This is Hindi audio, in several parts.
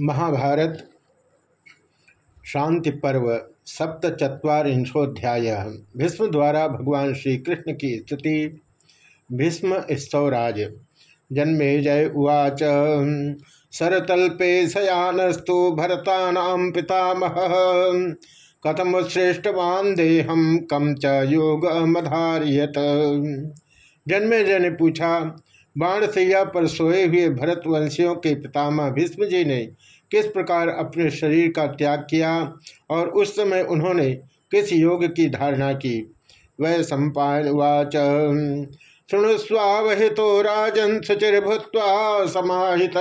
महाभारत शांति पर्व सप्तचत्वारिंशोध्याय भीष्म द्वारा भगवान श्री कृष्ण की स्तुति भीष्म स्तौराज जन्मे जय उवाच। सरतल्पे शयानस्तु भरता पितामह। कथम श्रेष्ठवान देहम कम च योग मधारियत जन्मे जय ने पूछा बाणसैया पर सोए हुए भरतवंशियों के पितामह भीष्म जी ने किस प्रकार अपने शरीर का त्याग किया और उस समय उन्होंने किस योग की धारणा की? वह सम्पावाच शुणुस्वावहितो राजन सुचिर भूत समाहित।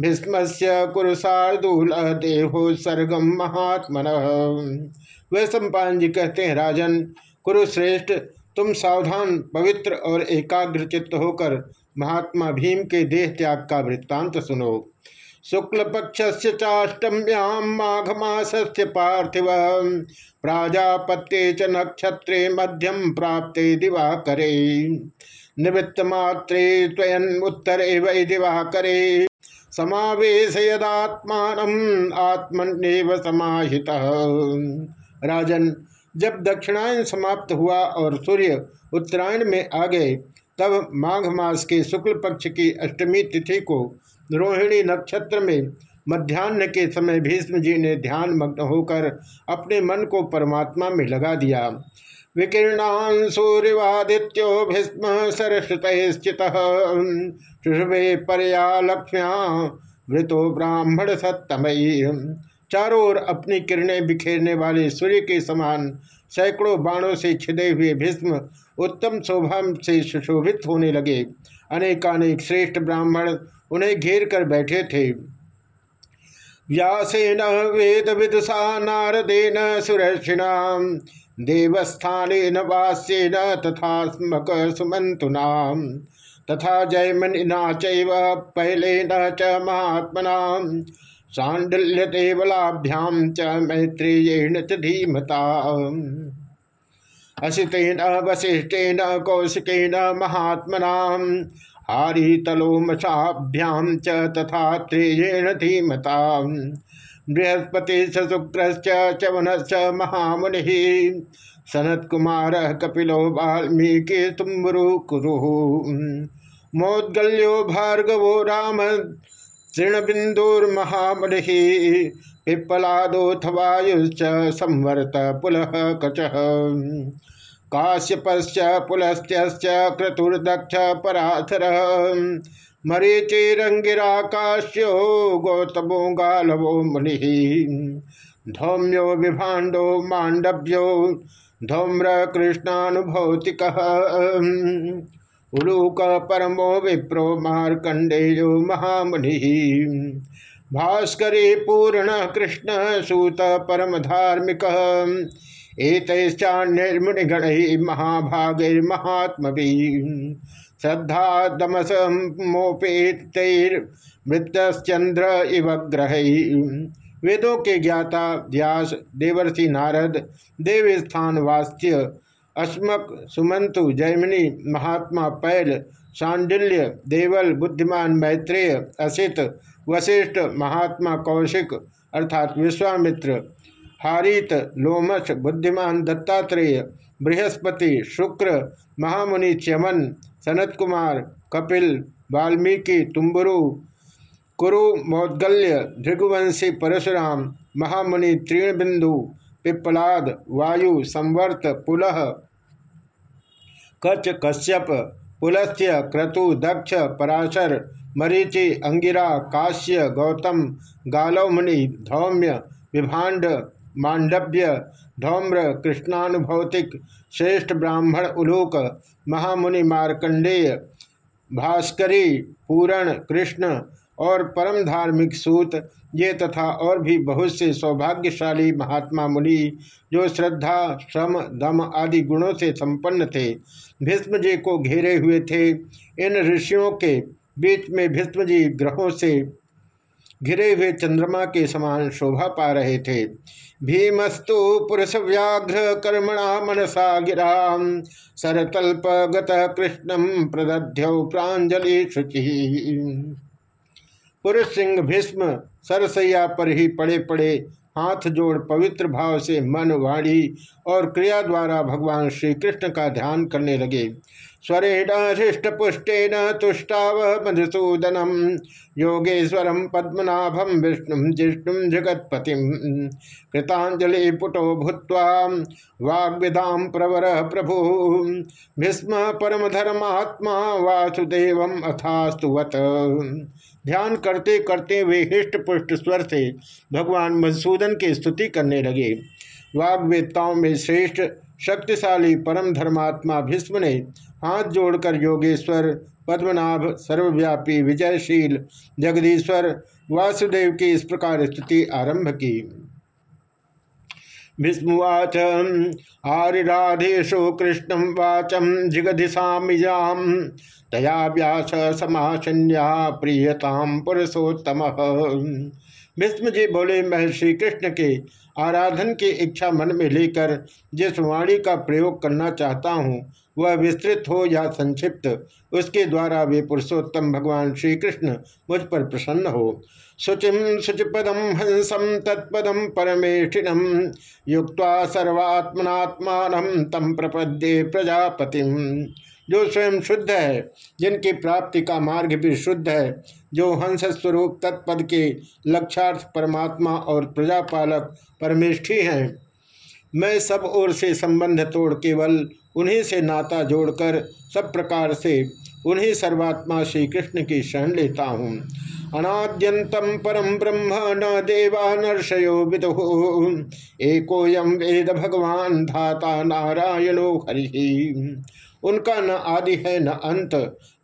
भीष्म से कुरुषार्दूल देहो सर्गम महात्मन। वह सम्पान जी कहते हैं, राजन, कुरुश्रेष्ठ तुम सावधान, पवित्र और एकाग्र चित्त होकर महात्मा भीम के देह त्याग का वृत्तांत सुनो। शुक्ल पक्ष से चाष्टम्याम माघ मास पार्थिव प्राजापत्य च नक्षत्रे मध्यम प्राप्ते निवृत्त मात्रे त्वयन उत्तरे वै दिवाकरे। समावेश यदात्मान आत्मनिव समाहित। राजन जब दक्षिणायन समाप्त हुआ और सूर्य उत्तरायण में आ गए, तब माघ मास के शुक्ल पक्ष की अष्टमी तिथि को रोहिणी नक्षत्र में मध्यान्ह के समय भीष्म जी ने ध्यान मग्न होकर अपने मन को परमात्मा में लगा दिया। विकीर्णान सूर्यवादित्यो भीष्म सरस्वत स्थित शुभे परया लक्ष्म्या वृतो ब्राह्मण सत्तमयी चारों ओर अपनी किरणें बिखेरने वाले सूर्य के समान सैकड़ों बाणों से छिदे हुए भीष्म उत्तम शोभा से सुशोभित होने लगे। अनेकानेक श्रेष्ठ ब्राह्मण उन्हें घेर कर बैठे थे। व्यासेन वेद विदुषा नारदेन सुरक्षिणा देवस्थान वास्यन तथा स्मक सुमंतुना। तथा जयमनिना चैव न च महात्मना। सांडल्य देवलाभ्याम च मैत्रेयेण च धीमता। असितेन वशिष्ठेन कौशिकेन, महात्मना हारीतलोमशाभ्याम च तथा त्रेयेण धीमता। बृहस्पति शुक्र चवन महामुनि सनत कुमार कपिलो, वाल्मीकि तुम्बरु कुरु मोदगल्यो, भार्गवो, राम तृणबिंदुर्महामणि पिप्पलादोथवायुश्च संवर्त पुलः कच। काश्यपश्च पुलस्त्य क्रतुर्दक्ष पराथर। मरीचिरंगिराकाश्यो गौतमो गालवो मुनि। धौम्यो विभाडो मांडव्यो धौम्र कृष्णानुभौतिक उलूक परमो विप्रो मार्कंडेयो महामुनि। भास्करी पूर्ण कृष्ण सूत परम धार्मिक एतैश्चान्यर्मुनिगण महाभागैर्महात्म श्रद्धा दमस मोपेतैर्मृतश्चंद्र इव ग्रह। वेदों के ज्ञाता व्यास देवर्षि नारद देवस्थान वास्त्य अस्मक सुमंतु, जैमिनी, महात्मा, पैल, सांडिल्य, देवल, बुद्धिमान, मैत्रेय, असित, वशिष्ठ, महात्मा, कौशिक, अर्थात विश्वामित्र, हारित लोमस बुद्धिमान, दत्तात्रेय, बृहस्पति, शुक्र, महामुनि, च्यमन, सनत कुमार, कपिल, वाल्मीकि, तुम्बुरु, कुरु, मौदगल्य, भृगुवंशी, परशुराम, महामुनि तीर्णबिंदु पिप्पलाद, वायु, संवर्त, पुलह कच कश्यप पुलस्त्य क्रतु, दक्ष, पराशर, मरीचि, अंगिरा, काश्य, गौतम गालवमुनि धौम्य, विभाण्ड मांडव्य धौम्र, कृष्णानुभौतिक, श्रेष्ठ ब्राह्मण उलोक, महामुनि मार्कंडेय भास्करी, पूरण, कृष्ण और परम धार्मिक सूत, ये तथा और भी बहुत से सौभाग्यशाली महात्मा मुनि, जो श्रद्धा, श्रम, दम आदि गुणों से संपन्न थे भीष्म जी को घेरे हुए थे। इन ऋषियों के बीच में भीष्म जी ग्रहों से घिरे हुए चंद्रमा के समान शोभा पा रहे थे। भीमस्तु पुरुष व्याघ्र कर्मणा मनसा गिरा। सरतल्प गत कृष्णम प्रदध्य प्राजलि शुचि। पुरुष सिंह भीष्म सरसैया पर ही पड़े पड़े हाथ जोड़ पवित्र भाव से मन वाणी और क्रिया द्वारा भगवान श्री कृष्ण का ध्यान करने लगे। स्वरेण हृष्ट पुष्टेन तुष्टाव मधुसूदनम योगेश्वरम पद्मनाभम विष्णु जिष्णु जगतपति। कृतांजलि पुटो भूत वाग्विधाम प्रवर प्रभु। भीष्म परम धर्मात्मा वासुदेव अथास्तुवत ध्यान करते करते वे हृष्ट पुष्ट स्वर से भगवान मधुसूदन की स्तुति करने लगे। वाग्वेदताओं में श्रेष्ठ, शक्तिशाली परम धर्मात्मा भीष्म ने हाथ जोड़कर योगेश्वर, पद्मनाभ, सर्वव्यापी, विजयशील, जगदीश्वर, वासुदेव की इस प्रकार स्तुति आरंभ की। भीष्मवाच आरिराधेशो कृष्ण वाचम जिगधिशामिजाम तया व्यास समाशन्या प्रियताम पुरुषोत्तम। भीष्म जी बोले, मैं श्री कृष्ण के आराधन की इच्छा मन में लेकर जिस वाणी का प्रयोग करना चाहता हूँ, वह विस्तृत हो या संक्षिप्त, उसके द्वारा वे पुरुषोत्तम भगवान श्री कृष्ण मुझ पर प्रसन्न हो। शुचिम शुचिपदम हंसम तत्पदम परमेष्ठिनम युक्त सर्वात्मनात्मान तम प्रपद्ये प्रजापति जो स्वयं शुद्ध है, जिनकी प्राप्ति का मार्ग भी शुद्ध है, जो हंस स्वरूप तत्पद के लक्षार्थ परमात्मा और प्रजापालक परमेष्ठी हैं। मैं सब ओर से संबंध तोड़ केवल उन्हीं से नाता जोड़कर सब प्रकार से उन्हीं सर्वात्मा श्री कृष्ण की शरण लेता हूँ। अनाद्यंतम परम ब्रह्म न देवा नर्षयो विदु। एकोयम वेद भगवान धाता नारायणो हरि। उनका न आदि है, न अंत।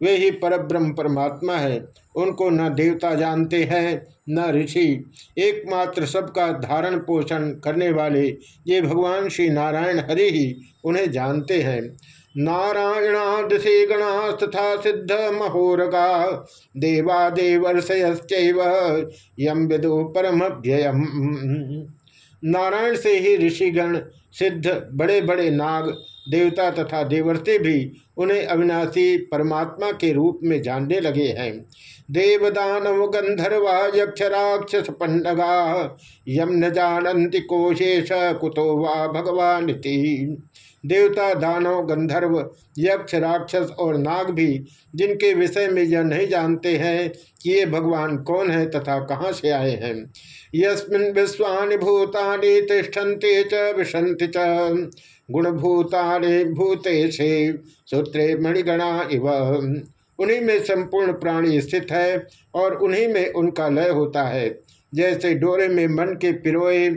वे ही परब्रह्म परमात्मा है। उनको न देवता जानते हैं, न ऋषि। एकमात्र सबका धारण पोषण करने वाले ये भगवान श्री नारायण हरि ही उन्हें जानते हैं। नारायणादि गणा सिद्ध महोरगा देवा देवर्षयश्चैव यम विदु परम नारायण से ही ऋषिगण, सिद्ध बड़े बड़े नाग देवता तथा देवर्ते भी उन्हें अविनाशी परमात्मा के रूप में जानने लगे हैं। देवदानव गंधर्वा यक्ष राक्षस पंडगा, यम न जानती कोशेष कुतो वा भगवान देवता, दानव, गंधर्व यक्ष राक्षस और नाग भी जिनके विषय में यह नहीं जानते हैं कि ये भगवान कौन है तथा कहाँ से आए हैं। यस्मिन विश्वानि भूतानि तिष्ठन्ते च विशन्ति च। गुणभूतानि भूतेशे सूत्रे मणिगणा इव। उन्हीं में संपूर्ण प्राणी स्थित है और उन्हीं में उनका लय होता है। जैसे डोरे में मन के पिरोए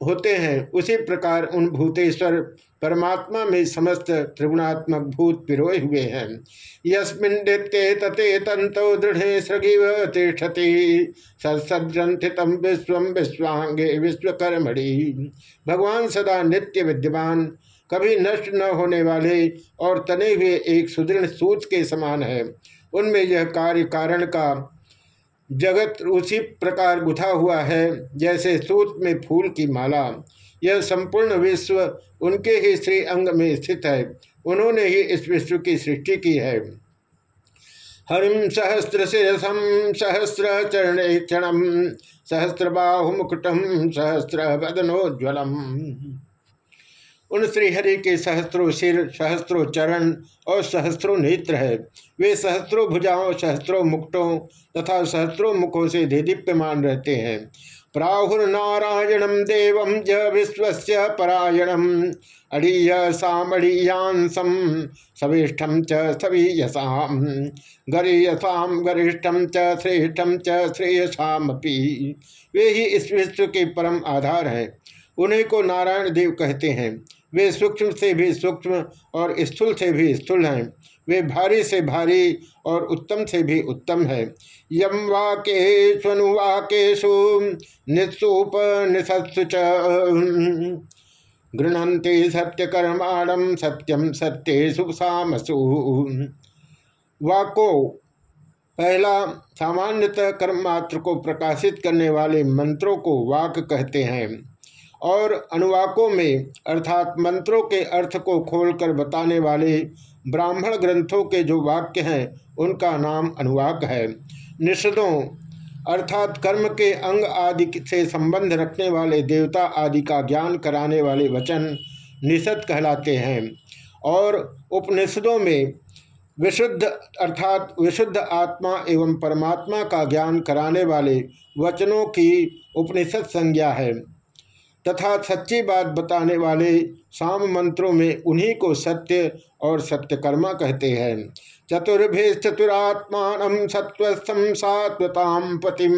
होते हैं। उसी प्रकार उन भूतेश्वर परमात्मा में समस्त त्रिगुणात्मक भूत पिरोए हुए हैं। यस्मिन तते तंतो दृढ़ सृगिव तिष्ठति। सत्सग्रंथितम विश्व विश्वांगे विश्वकर्मणि। भगवान सदा नित्य विद्यमान, कभी नष्ट न होने वाले और तने हुए एक सुदृढ़ सूच के समान है। उनमें यह कार्य कारण का जगत उसी प्रकार गुथा हुआ है, जैसे सूत में फूल की माला। यह संपूर्ण विश्व उनके ही श्री अंग में स्थित है। उन्होंने ही इस विश्व की सृष्टि की है। हरिम सहस्र शिरसम सहस्र चरण क्षण, सहस्र बाहु मुकुटम सहस्र बदनोज्वलम उन श्रीहरि के सहस्त्रों सिर, सहस्त्रों चरण और सहस्त्रों नेत्र है। वे सहस्त्रों भुजाओं, सहस्त्रों मुक्टों तथा सहस्त्रों मुखों से दीप्यमान रहते हैं। प्राहुर्नारायणम देव ज विश्व परायणम अड़ीय सामड़ीयांसम सविष्ठम च सवीयसाम गरीयसाम गरिष्ठम च श्रेष्ठम च श्रेयसामपि। वे ही इस विश्व के परम आधार हैं। उन्हीं को नारायण देव कहते हैं। वे सूक्ष्म से भी सूक्ष्म और स्थूल से भी स्थूल हैं। वे भारी से भारी और उत्तम से भी उत्तम है। यम वाकेशनु वाकेशु निस्सूप निसत्सु गृहते सत्य कर्माणम सत्यम सत्येशु सामसु। वाको पहला सामान्यतः कर्म मात्र को प्रकाशित करने वाले मंत्रों को वाक कहते हैं। और अनुवाकों में, अर्थात मंत्रों के अर्थ को खोलकर बताने वाले ब्राह्मण ग्रंथों के जो वाक्य हैं, उनका नाम अनुवाक है। निषदों अर्थात कर्म के अंग आदि से संबंध रखने वाले देवता आदि का ज्ञान कराने वाले वचन निषद कहलाते हैं। और उपनिषदों में, विशुद्ध, अर्थात विशुद्ध आत्मा एवं परमात्मा का ज्ञान कराने वाले वचनों की उपनिषद संज्ञा है। तथा सच्ची बात बताने वाले साम मंत्रों में उन्हीं को सत्य और सत्यकर्मा कहते हैं। चतुर्भे चतुरात्मान सत्वस्थम सात्वताम पतिम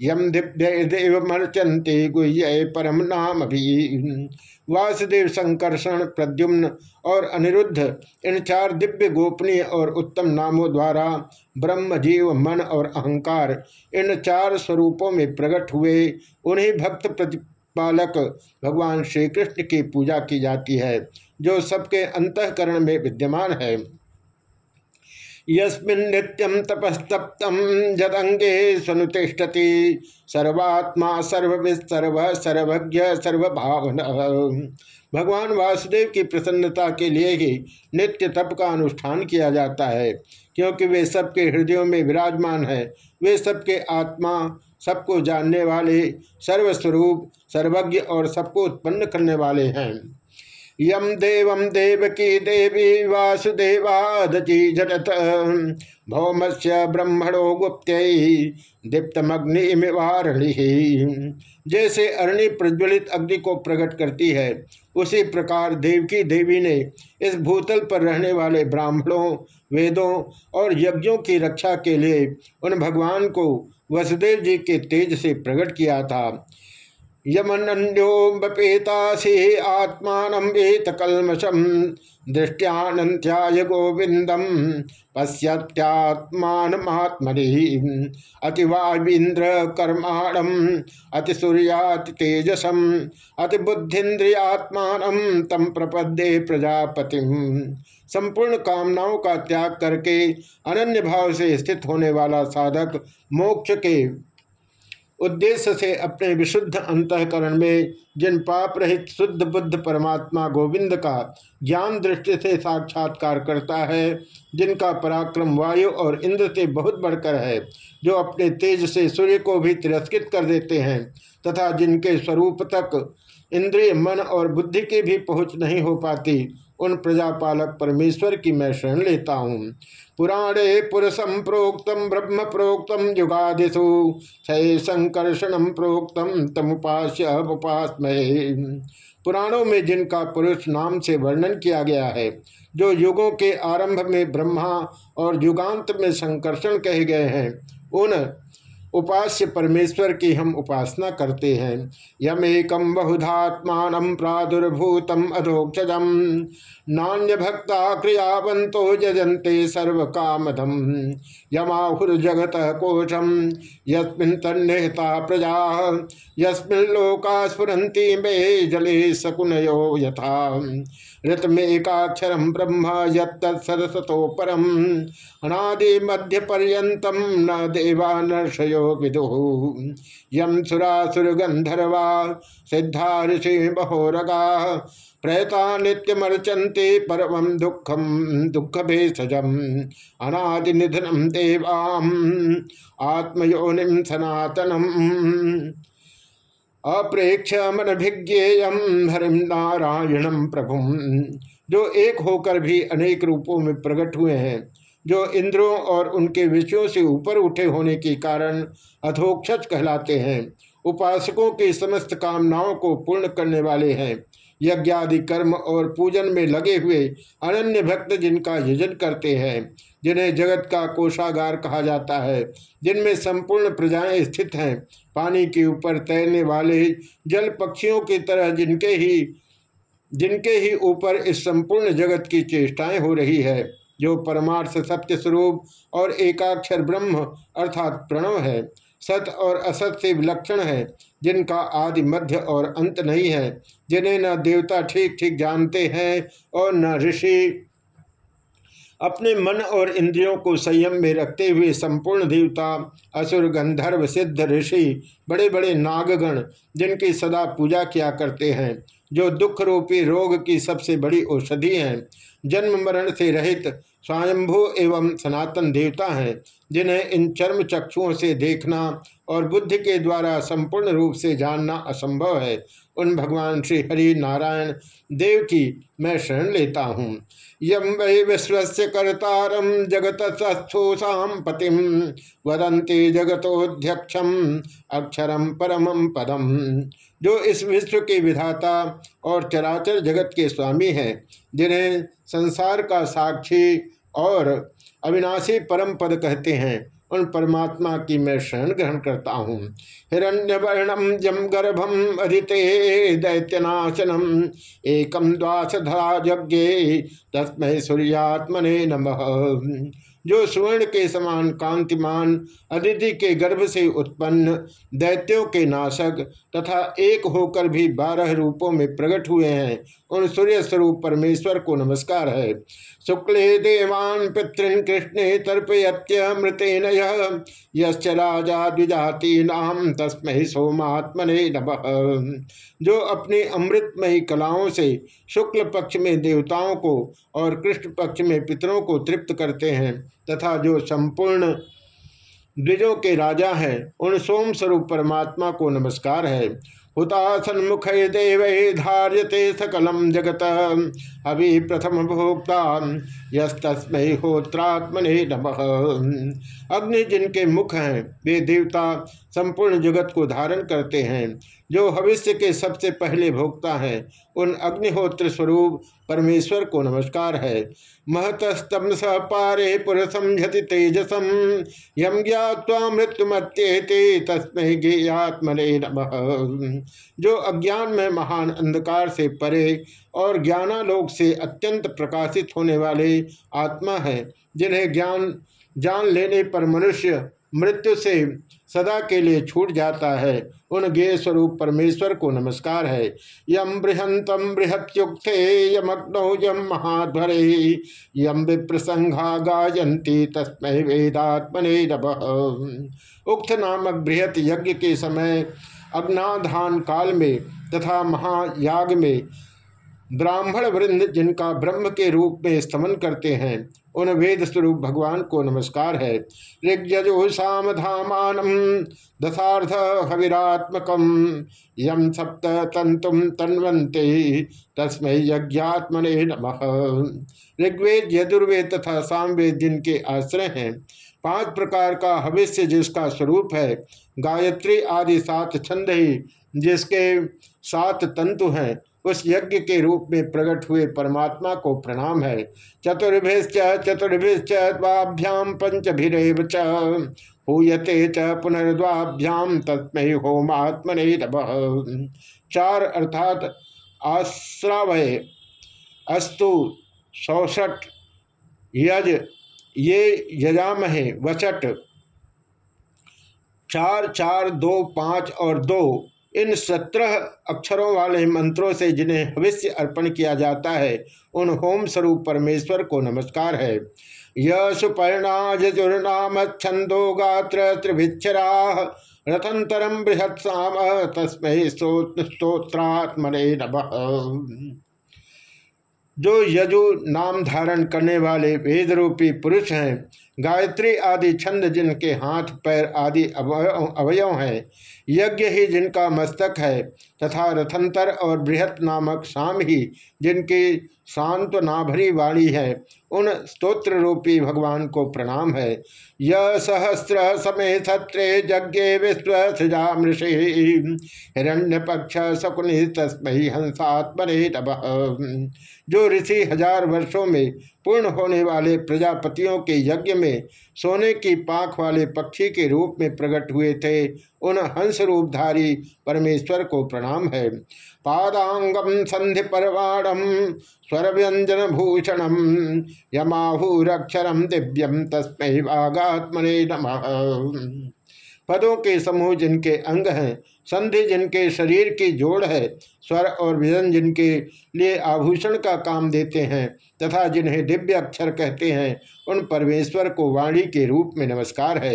यम दिव्य देव मर्चंते गुह्य परम नाम भी वासुदेव संकर्षण प्रद्युम्न और अनिरुद्ध, इन चार दिव्य गोपनीय और उत्तम नामों द्वारा ब्रह्म, जीव, मन और अहंकार इन चार स्वरूपों में प्रकट हुए, उन्हीं भक्त प्रतिपालक भगवान श्री कृष्ण की पूजा की जाती है, जो सबके अंतकरण में विद्यमान है। यस्मिन्नित्यम तपस्तप्तम जदंगे स्वनुतिष्ठति, सर्वात्मा सर्वविस्सर्व सर्वज्ञ सर्वभावन। भगवान वासुदेव की प्रसन्नता के लिए ही नित्य तप का अनुष्ठान किया जाता है, क्योंकि वे सबके हृदयों में विराजमान है। वे सबके आत्मा सबको जानने वाले, सर्वस्वरूप, सर्वज्ञ और सबको उत्पन्न करने वाले हैं। यम देव देवकी देवी वासुदेवादची झटत भौम से ब्रह्मणो गुप्त दीप्तमग्निवारणी जैसे अरणि प्रज्वलित अग्नि को प्रकट करती है, उसी प्रकार देवकी देवी ने इस भूतल पर रहने वाले ब्राह्मणों, वेदों और यज्ञों की रक्षा के लिए उन भगवान को वसुदेव जी के तेज से प्रकट किया था। यमन्योपेतासी आत्मान वेत कलमशम दृष्टियानंत्याय गोविंदम पश्यत्यात्मान महात्मनि अतिवावीन्द्र कर्माणम अति सूर्याति तेजसम तम प्रपद्ये प्रजापति संपूर्ण कामनाओं का त्याग करके अनन्य भाव से स्थित होने वाला साधक मोक्ष के उद्देश्य से अपने विशुद्ध अंतकरण में जिन पाप रहित शुद्ध बुद्ध परमात्मा गोविंद का ज्ञान दृष्टि से साक्षात्कार करता है, जिनका पराक्रम वायु और इंद्र से बहुत बढ़कर है, जो अपने तेज से सूर्य को भी तिरस्कृत कर देते हैं, तथा जिनके स्वरूप तक इंद्रिय, मन और बुद्धि की भी पहुँच नहीं हो पाती, उन प्रजापालक परमेश्वर की मैं शरण लेता हूँ। पुराणे पुरुषम प्रोक्तम ब्रह्म प्रोक्तम युगादिशु क्षय संकर्षण प्रोक्तम तमुपास्य उपासमय पुराणों में जिनका पुरुष नाम से वर्णन किया गया है, जो युगों के आरंभ में ब्रह्मा और युगांत में संकर्षण कहे गए हैं, उन उपास्य परमेश्वर की हम उपासना करते हैं। यमेकम बहुधात्मान प्रादुर्भूतम अधोक्षजम। नान्य भक्ता क्रियावंतो जजंते सर्व कामधम यमाहुर्जगत कोशम। यस्मिन तन्निहता प्रजा। यस्मिन लोका स्फुरंती मे जले शकुनयो यथा। ऋतमेकाक्षर ब्रह्म यदसतो परम अनादि मध्य न देवा नर्षयो विदु यम सुरासुर गंधर्वा सिद्धा ऋषि बहोरगा। प्रयता नित्यमर्चन्ते परम दुख भेषजम अनादि निधनम देवाम आत्मयोनिम सनातनम। अप्रेक्ष मन भिज्ञेयम हरिम नारायणम प्रभु जो एक होकर भी अनेक रूपों में प्रकट हुए हैं जो इंद्रों और उनके विषयों से ऊपर उठे होने के कारण अधोक्षज कहलाते हैं। उपासकों की समस्त कामनाओं को पूर्ण करने वाले हैं। यज्ञादि कर्म और पूजन में लगे हुए अनन्य भक्त जिनका यजन करते हैं, जिन्हें जगत का कोषागार कहा जाता है, जिनमें संपूर्ण प्रजाएँ स्थित हैं। पानी के ऊपर तैरने वाले जल पक्षियों की तरह जिनके ही जिनके ही ऊपर इस संपूर्ण जगत की चेष्टाएँ हो रही है। जो परमार्थ सत्य स्वरूप और एकाक्षर ब्रह्म अर्थात प्रणव है, सत और असत से विलक्षण है, जिनका आदि मध्य और अंत नहीं है, जिन्हें न देवता ठीक ठीक जानते हैं और न ऋषि। अपने मन और इंद्रियों को संयम में रखते हुए संपूर्ण देवता, असुर, गंधर्व, सिद्ध, ऋषि बड़े बड़े नागगण, जिनकी सदा पूजा किया करते हैं, जो दुख रूपी रोग की सबसे बड़ी औषधि हैं जन्म मरण से रहित स्वयंभू एवं सनातन देवता हैं, जिन्हें इन चर्म चक्षुओं से देखना और बुद्धि के द्वारा संपूर्ण रूप से जानना असंभव है। उन भगवान श्री हरि नारायण देव की मैं शरण लेता हूँ। यम वै विश्व कर्तारम जगत सस्थोषाम पतिम वदंते जगतोध्यक्षम अक्षरम परमम पदम। जो इस विश्व के विधाता और चराचर जगत के स्वामी हैं, जिन्हें संसार का साक्षी और अविनाशी परम पद कहते हैं। उन परमात्मा की मैं शरण ग्रहण करता हूँ। हिरण्य वर्णम जम गर्भम अधिते दैत्यनाशनम एकम जगे यज्ञ तस्मय सूर्यात्मने नमः। जो स्वर्ण के समान कांतिमान, अदिति के गर्भ से उत्पन्न, दैत्यों के नाशक तथा एक होकर भी बारह रूपों में प्रकट हुए हैं, उन सूर्य स्वरूप परमेश्वर को नमस्कार है। शुक्ल देवान पितृन कृष्णे तर्पयत्यमृतेन यश्च राजा द्विजाति नाम तस्मय सोमात्मने नम। जो अपनी अमृतमयी कलाओं से शुक्ल पक्ष में देवताओं को और कृष्ण पक्ष में पितरों को तृप्त करते हैं तथा जो संपूर्ण द्विजों के राजा हैं, उन सोम स्वरूप परमात्मा को नमस्कार है। हुतासन मुख देव धार्यते सकलम जगत अभी प्रथम भोक्ता यस्तस्मै होत्रात्मने नमः। अग्नि जिनके मुख हैं, वे देवता संपूर्ण जगत को धारण करते हैं। जो भविष्य के सबसे पहले भोक्ता है, उन अग्निहोत्र स्वरूप परमेश्वर को नमस्कार है। महतस्तम स पारे पुरुषम झति तेजसम यम ज्ञावा मृत्युमत्येते तस्मय ज्ञात्मने नमः। जो अज्ञान में महान अंधकार से परे और ज्ञानालोक से अत्यंत प्रकाशित होने वाले आत्मा है, जिन्हें ज्ञान, जान लेने पर मनुष्य मृत्यु से सदा के लिए छूट जाता है, उन गे स्वरूप परमेश्वर को नमस्कार है। यम बृहंतम बृहत्युक्थे यमग्नो यम महाध्वरे यम विप्रसंघा गायंती तस्मय वेदात्मने उक्त नामक बृहत यज्ञ के समय अग्नाधान काल में तथा महायाग में ब्राह्मण वृंद जिनका ब्रह्म के रूप में स्तमन करते हैं, उन वेद स्वरूप भगवान को नमस्कार है। ऋग्यजो साम धामान दशार्थ हविरात्मक यम सप्त तंतुम तन्वंते तस्मय यज्ञात्मने नमः। ऋग्वेद, यजुर्वेद तथा सामवेद जिनके आश्रय हैं, पाँच प्रकार का हविष्य जिसका स्वरूप है, गायत्री आदि सात छंद ही, जिसके सात तंतु हैं। उस यज्ञ के रूप में प्रकट हुए परमात्मा को प्रणाम है। चतुर्भिश्च चतुर्भिश्च द्वाभ्याम पंचभिरेव च। हूयते च पुनर्द्वाभ्याम तस्मय होमात्मने चार अर्थात आश्रावय। अस्तु सौसठ यज। ये यजामहे वचट चार चार दो पाँच और दो। इन सत्रह अक्षरों वाले मंत्रों से जिन्हें भविष्य अर्पण किया जाता है, उन होम स्वरूप परमेश्वर को नमस्कार है। यह छंदो गात्र त्रिभिक्षरा रथंतरम बृहत साम तस्मय स्त्रोत्रात्मने नमः। जो यजु नाम धारण करने वाले वेद रूपी पुरुष हैं, गायत्री आदि छंद जिनके हाथ, पैर आदि अवयव हैं यज्ञ ही जिनका मस्तक है, तथा रथंतर और बृहत नामक शाम ही जिनकी शांत नाभरी वाणी है, उन स्तोत्र रूपी भगवान को प्रणाम है। य सहस्र समय छत्रे यज्ञ विश्व सृजा मृषि। हिरण्य पक्ष शकुनि तस्मय हंसात्मने जो ऋषि हज़ार वर्षों में पूर्ण होने वाले प्रजापतियों के यज्ञ में सोने की पाख वाले पक्षी के रूप में प्रकट हुए थे, उन हंस रूपधारी परमेश्वर को प्रणाम है। पादांगम संधि परवाणम स्वर व्यंजन भूषणम यमाहूरक्षरम दिव्यम तस्मय वागात्मने नम। पदों के समूह जिनके अंग हैं, संधि जिनके शरीर की जोड़ है, स्वर और व्यजन जिनके लिए आभूषण का काम देते हैं, तथा जिन्हें दिव्य अक्षर कहते हैं, उन परमेश्वर को वाणी के रूप में नमस्कार है।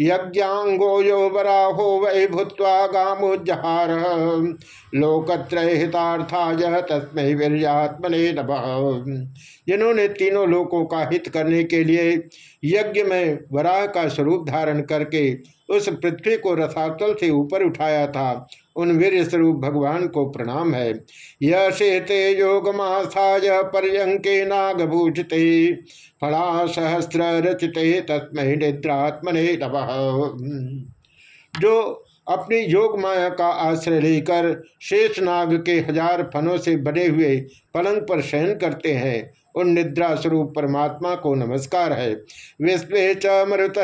यज्ञांगो यो बराहो वै भूत्वा गामोजहार लोकत्रय हितार्थाय तस्मय वीरजात्मने जिन्होंने तीनों लोकों का हित करने के लिए यज्ञ में वराह का स्वरूप धारण करके उस पृथ्वी को रसातल से ऊपर उठाया था। उन वीर स्वरूप भगवान को प्रणाम है। यह शेते योग मास्थाय पर्यंके नागभूषित फला सहस्र रचिते तस्मय निद्रात्मने जो अपनी योग माया का आश्रय लेकर शेष नाग के हज़ार फनों से बने हुए पलंग पर शयन करते हैं उन निद्रा स्वरूप परमात्मा को नमस्कार है। विश्व च मरुत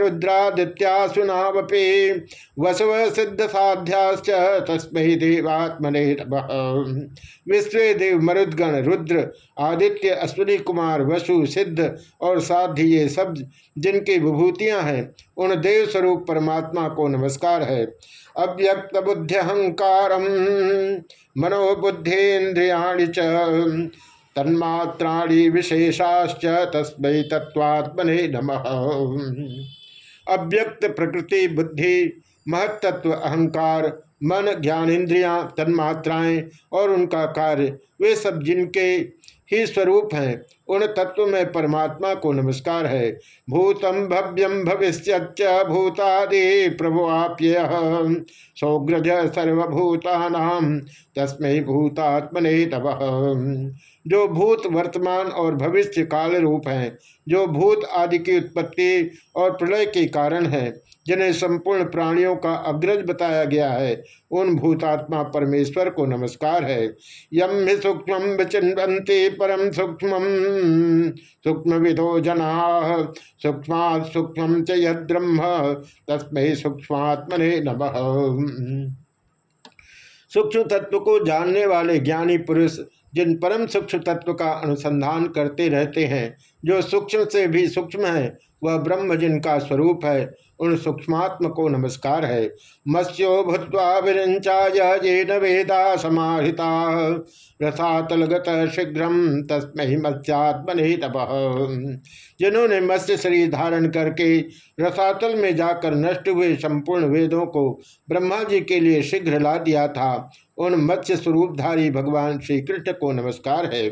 रुद्रादित्या सुनावपे वसव सिद्ध साध्याश्च तस्मय देवात्मने विश्व देव, मरुदगण, रुद्र, आदित्य, अश्विनी कुमार, वसु, सिद्ध और साध्य ये सब जिनकी विभूतियाँ हैं, उन देव स्वरूप परमात्मा को नमस्कार है। अव्यक्त बुद्धि बुद्धिहंकार मनोबुद्धेन्द्रिया तन्मात्राणी विशेषाश्च तस्म तत्वात्मने नम। अव्यक्त प्रकृति, बुद्धि, महत्त्व, अहंकार, मन ज्ञानेन्द्रियाँ तन्मात्राएँ और उनका कार्य, वे सब जिनके ही स्वरूप हैं। उन तत्व में परमात्मा को नमस्कार है। भूतम भव्यम भविष्य भूतादि प्रभुआप्य सौग्रज सर्वभूतानाम तस्मै भूतात्मने तब जो भूत वर्तमान और भविष्य काल रूप हैं, जो भूत आदि की उत्पत्ति और प्रलय के कारण है जिन्हें संपूर्ण प्राणियों का अग्रज बताया गया है, उन भूतात्मा परमेश्वर को नमस्कार है। यम सूक्ष्म विचिन्वंती परम सूक्ष्म। सूक्ष्म विधो जना सूक्ष्म सूक्ष्म च यद्रह्म तस्मै सूक्ष्मात्मने नम। सूक्ष्म तत्व को जानने वाले ज्ञानी पुरुष, जिन परम सूक्ष्म तत्व का अनुसंधान करते रहते हैं, जो सूक्ष्म से भी सूक्ष्म है, वह ब्रह्म जिनका स्वरूप है उन सूक्ष्मात्म को नमस्कार है। मत्स्यो भूत्वा विरंचाय वेदा समाहिता। रथातलगत शीघ्र तस्मय मत्स्यात्मनि तप जिन्होंने मत्स्य शरीर धारण करके रसातल में जाकर नष्ट हुए संपूर्ण वेदों को ब्रह्मा जी के लिए शीघ्र ला दिया था, उन मत्स्य स्वरूपधारी भगवान श्री कृष्ण को नमस्कार है।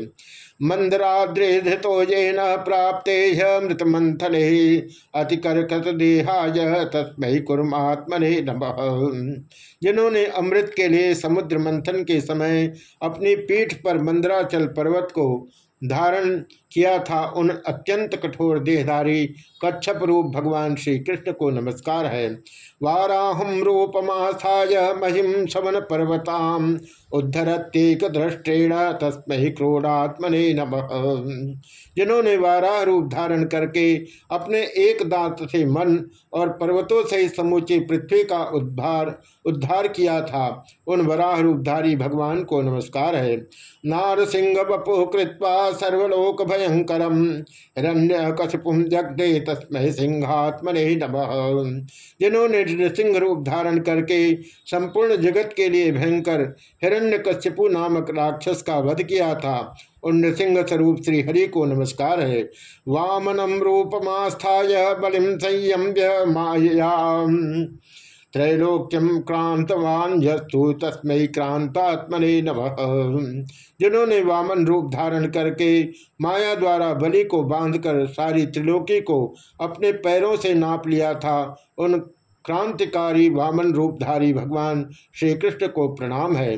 मंदराद्रेधतो ये न प्राप्ते मृत अति अतिकर्कत देहाय तस्मय कुरमात्मने नम। जिन्होंने अमृत के लिए समुद्र मंथन के समय अपनी पीठ पर मंदराचल पर्वत को धारण किया था उन अत्यंत कठोर देहधारी कच्छप रूप भगवान श्री कृष्ण को नमस्कार है। वाराहम रूपमास्थाय महिम सवन पर्वताम उद्धरत्येक दृष्टेण तस्मय क्रोडात्मने नम। जिन्होंने वाराह रूप धारण करके अपने एक दांत से मन और पर्वतों से समूची पृथ्वी का उद्धार उद्धार किया था उन वराह रूपधारी भगवान को नमस्कार है। नार सिंह बपु कृत्वा सर्वलोक कशपुम जगदे तस्मय सिंहात्मने नम। जिन्होंने सिंह रूप धारण करके संपूर्ण जगत के लिए भयंकर हिरण्य कश्यपु नामक राक्षस का वध किया था, उन नृसिंह स्वरूप श्री हरि को नमस्कार है। वामनम रूपमास्थाय बलिम संयम्य माया त्रैलोक्यम क्रांतवान यस्तु तस्मय क्रांतात्मने नम। जिन्होंने वामन रूप धारण करके माया द्वारा बलि को बांधकर सारी त्रिलोकी को अपने पैरों से नाप लिया था, उन क्रांतिकारी वामन रूपधारी भगवान श्री कृष्ण को प्रणाम है।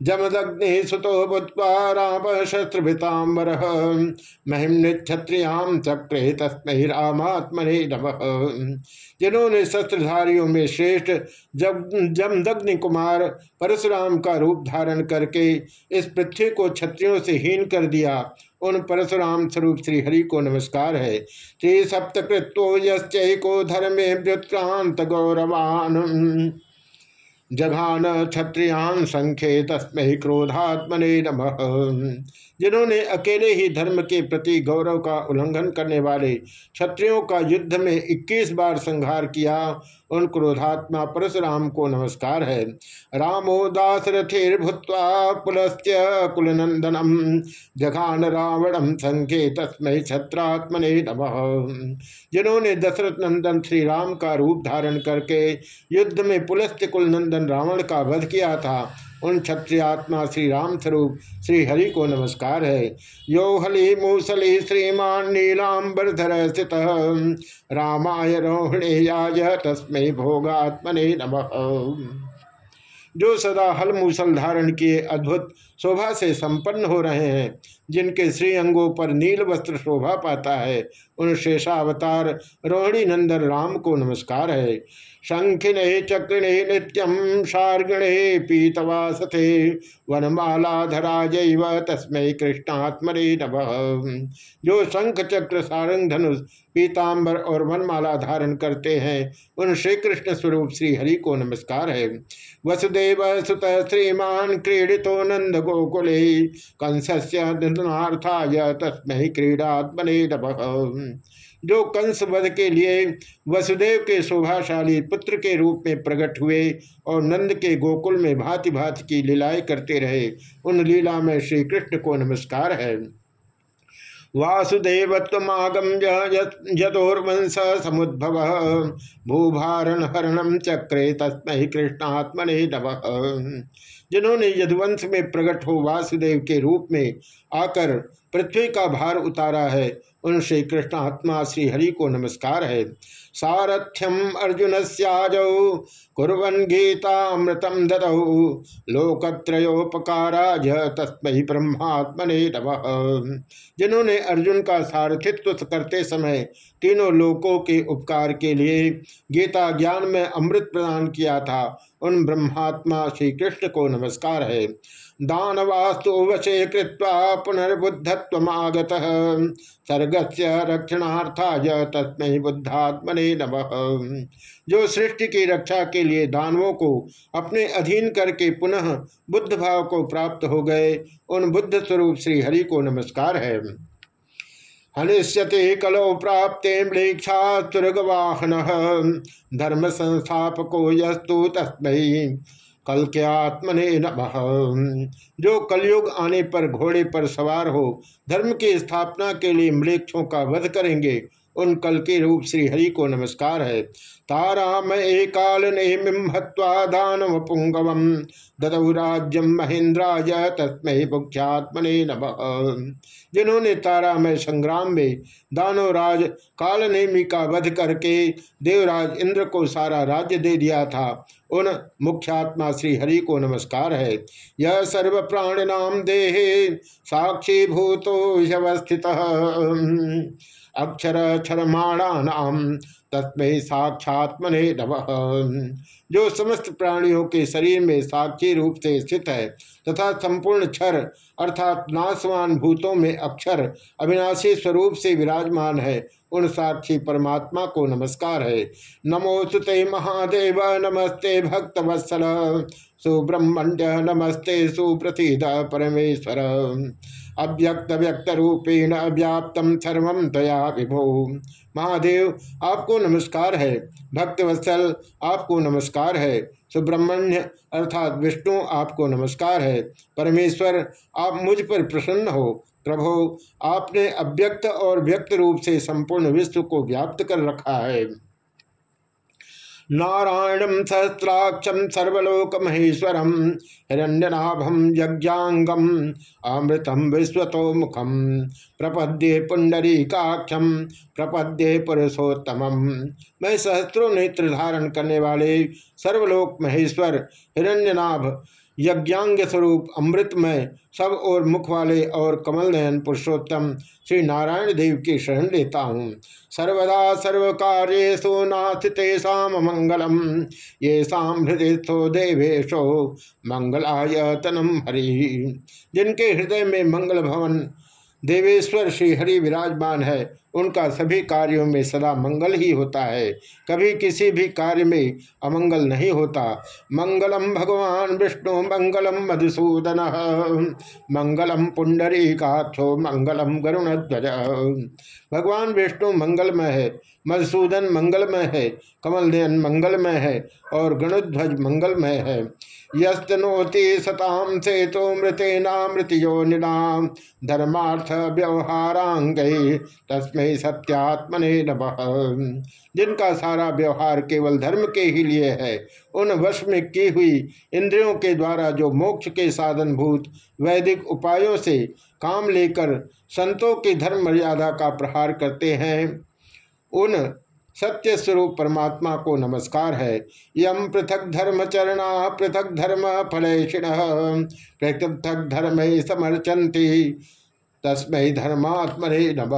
जमदग्नि सुतो भूत्वा राम शस्त्रभितांबर महिम क्षत्रियाम चक्रे तस्मय रामात्मने नम। जिन्होंने शस्त्रधारियों में श्रेष्ठ जब जमदग्नि कुमार परशुराम का रूप धारण करके इस पृथ्वी को क्षत्रियों से हीन कर दिया, उन परशुराम स्वरूप श्री हरि को नमस्कार है। श्री सप्तकृत्व यश्चको धर्मे व्युत्क्रांत गौरवान। जघान क्षत्रियान संख्ये तस्मै क्रोधात्मने नमः। जिन्होंने अकेले ही धर्म के प्रति गौरव का उल्लंघन करने वाले क्षत्रियों का युद्ध में 21 बार संहार किया, उन क्रोधात्मा परशुराम को नमस्कार है। रामो दासरथिर भूत्वा पुलस्त्य कुलनंदनम, जघान रावणम संख्ये तस्मय छत्रात्मने नमः। जिन्होंने दशरथ नंदन श्री राम का रूप धारण करके युद्ध में पुलस्त्य कुलनंदन रावण का वध किया था। उन क्षत्रियात्मा श्री राम स्वरूप श्री हरि को नमस्कार है। यो हली मूसली श्रीमान नीलांबरधर स्थित रामाय रोहिणेयाय तस्मै भोगात्मने नमः। जो सदा हल मूसल धारण किए अद्भुत शोभा से संपन्न हो रहे हैं, जिनके श्री अंगों पर नील वस्त्र शोभा पाता है, उन शेषावतार रोहिणी नंदन राम को नमस्कार है। शंखिने चक्रिणे नित्यम शार्गणे, पीतवासथे, वनमालाधराजैव, तस्मै कृष्णात्मने नभ जो शंख, चक्र, सारंग, धनुष पीताम्बर और वनमाला धारण करते हैं, उन श्री कृष्ण स्वरूप श्री हरि को नमस्कार है। वसुदेव सुत श्रीमान क्रीडितो नंद गोकुले कंस से तस्मै क्रीडात्मने नभ जो कंस वध के लिए वसुदेव के शोभाशाली पुत्र के रूप में प्रकट हुए और नंद के गोकुल में भांति भांति की लीलाएँ करते रहे, उन लीला में श्री कृष्ण को नमस्कार है। वासुदेवत्वगम यदोर्वंश समुद्भव। भूभारण हरणम चक्रे तस्म ही कृष्णात्मने नव जिन्होंने यदुवंश में प्रकट हो वासुदेव के रूप में आकर पृथ्वी का भार उतारा है। उन श्री कृष्ण आत्मा श्री हरि को नमस्कार है। सारथ्यम अर्जुन सजौ कुरन गीतामृतम ददौ। लोकत्रोपकाराज तस्म ब्रह्मात्मने जिन्होंने अर्जुन का सारथित्व करते समय तीनों लोकों के उपकार के लिए गीता ज्ञान में अमृत प्रदान किया था, उन ब्रह्मात्मा श्री कृष्ण को नमस्कार है। दानवास्तु वशे कृत्वा पुनर्बुद्धत्वमागत। सर्गस्य रक्षणार्थाय तस्मै बुद्धात्मने नम। जो सृष्टि की रक्षा के लिए दानवों को अपने अधीन करके पुनः बुद्ध भाव को प्राप्त हो गए, उन बुद्ध स्वरूप श्री हरि को नमस्कार है। हनिष्यते कलो प्राप्ते म्लेक्षा तुर्गवाहन। धर्म संस्थापको यस्तु तस्मै कल के आत्मने नमः। जो कलयुग आने पर घोड़े पर सवार हो, धर्म की स्थापना के लिए मृक्षों का वध करेंगे उन कल के रूप श्री हरि को नमस्कार है। ताराम एकाल नेमिम हत्वा दानव पुंगव ददौ राज्यम महेंद्राज तस्मय मुख्यात्मने नम। जिन्होंने तारा में संग्राम में दानवराज काल नेमी का वध करके देवराज इंद्र को सारा राज्य दे दिया था, उन मुख्यात्मा श्री हरि को नमस्कार है। यह सर्व प्राणिनाम देहे साक्षी भूतो व्यवस्थित अक्षर क्षरमाणानाम तस्में साक्षात्मने नव जो समस्त प्राणियों के शरीर में साक्षी रूप से स्थित है, तथा संपूर्ण क्षर अर्थात नाशवान भूतों में अक्षर अविनाशी स्वरूप से विराजमान है, उन साक्षी परमात्मा को नमस्कार है। नमोस्तुते महादेव, नमस्ते भक्त वत्सल, सुब्रह्मण्य, नमस्ते सुप्रसिद परमेश्वर। अव्यक्त व्यक्त रूपेण व्याप्तम सर्व दया विभो। महादेव, आपको नमस्कार है। भक्त वत्सल, आपको नमस्कार है। सुब्रह्मण्य, अर्थात विष्णु, आपको नमस्कार है। परमेश्वर, आप मुझ पर प्रसन्न हो। प्रभो, आपने अव्यक्त और व्यक्त रूप से संपूर्ण विश्व को व्याप्त कर रखा है। नारायणम सहस्राक्षम सर्वलोक महेश्वरम हिण्यनाभम यज्ञांगम अमृतम विश्वतो मुखम प्रपद्ये पुंडरीकाक्षम प्रपद्ये पुरुषोत्तम। मैं सहस्रो नेत्र धारण करने वाले सर्वलोक महेश्वर, हिरण्यनाभ यज्ञांग स्वरूप, अमृतमय, सब और मुख वाले और कमल नयन पुरुषोत्तम श्री नारायण देव की शरण लेता हूँ। सर्वदा सर्व कार्येशु नाथ तेषा मंगलम ये हृदय देवेशो मंगलायतनम हरि। जिनके हृदय में मंगल भवन देवेश्वर श्री हरि विराजमान है। उनका सभी कार्यों में सदा मंगल ही होता है। कभी किसी भी कार्य में अमंगल नहीं होता। मंगलम भगवान विष्णु, मंगलम मधुसूदन, मंगलम पुंडरी काक्षो मंगलम गरुण ध्वज भगवान विष्णु मंगलमय है, मधुसूदन मंगलमय है कमल नयन मंगलमय है और गणुध्वज मंगलमय है। यस्तनोति सताम से तो मृतेनामृतियो निनाम धर्मार्थ व्यवहारांग तस्में सत्यात्मने नमः। जिनका सारा व्यवहार केवल धर्म के ही लिए है, उन वश में की हुई इंद्रियों के द्वारा जो मोक्ष के साधन भूत वैदिक उपायों से काम लेकर संतों की धर्म मर्यादा का प्रहार करते हैं, उन सत्य स्वरूप परमात्मा को नमस्कार है। यम पृथक धर्म चरणा, पृथक धर्म फलेषिण, पृथक धर्म समर्चंती तस्मय धर्मात्मरे नम।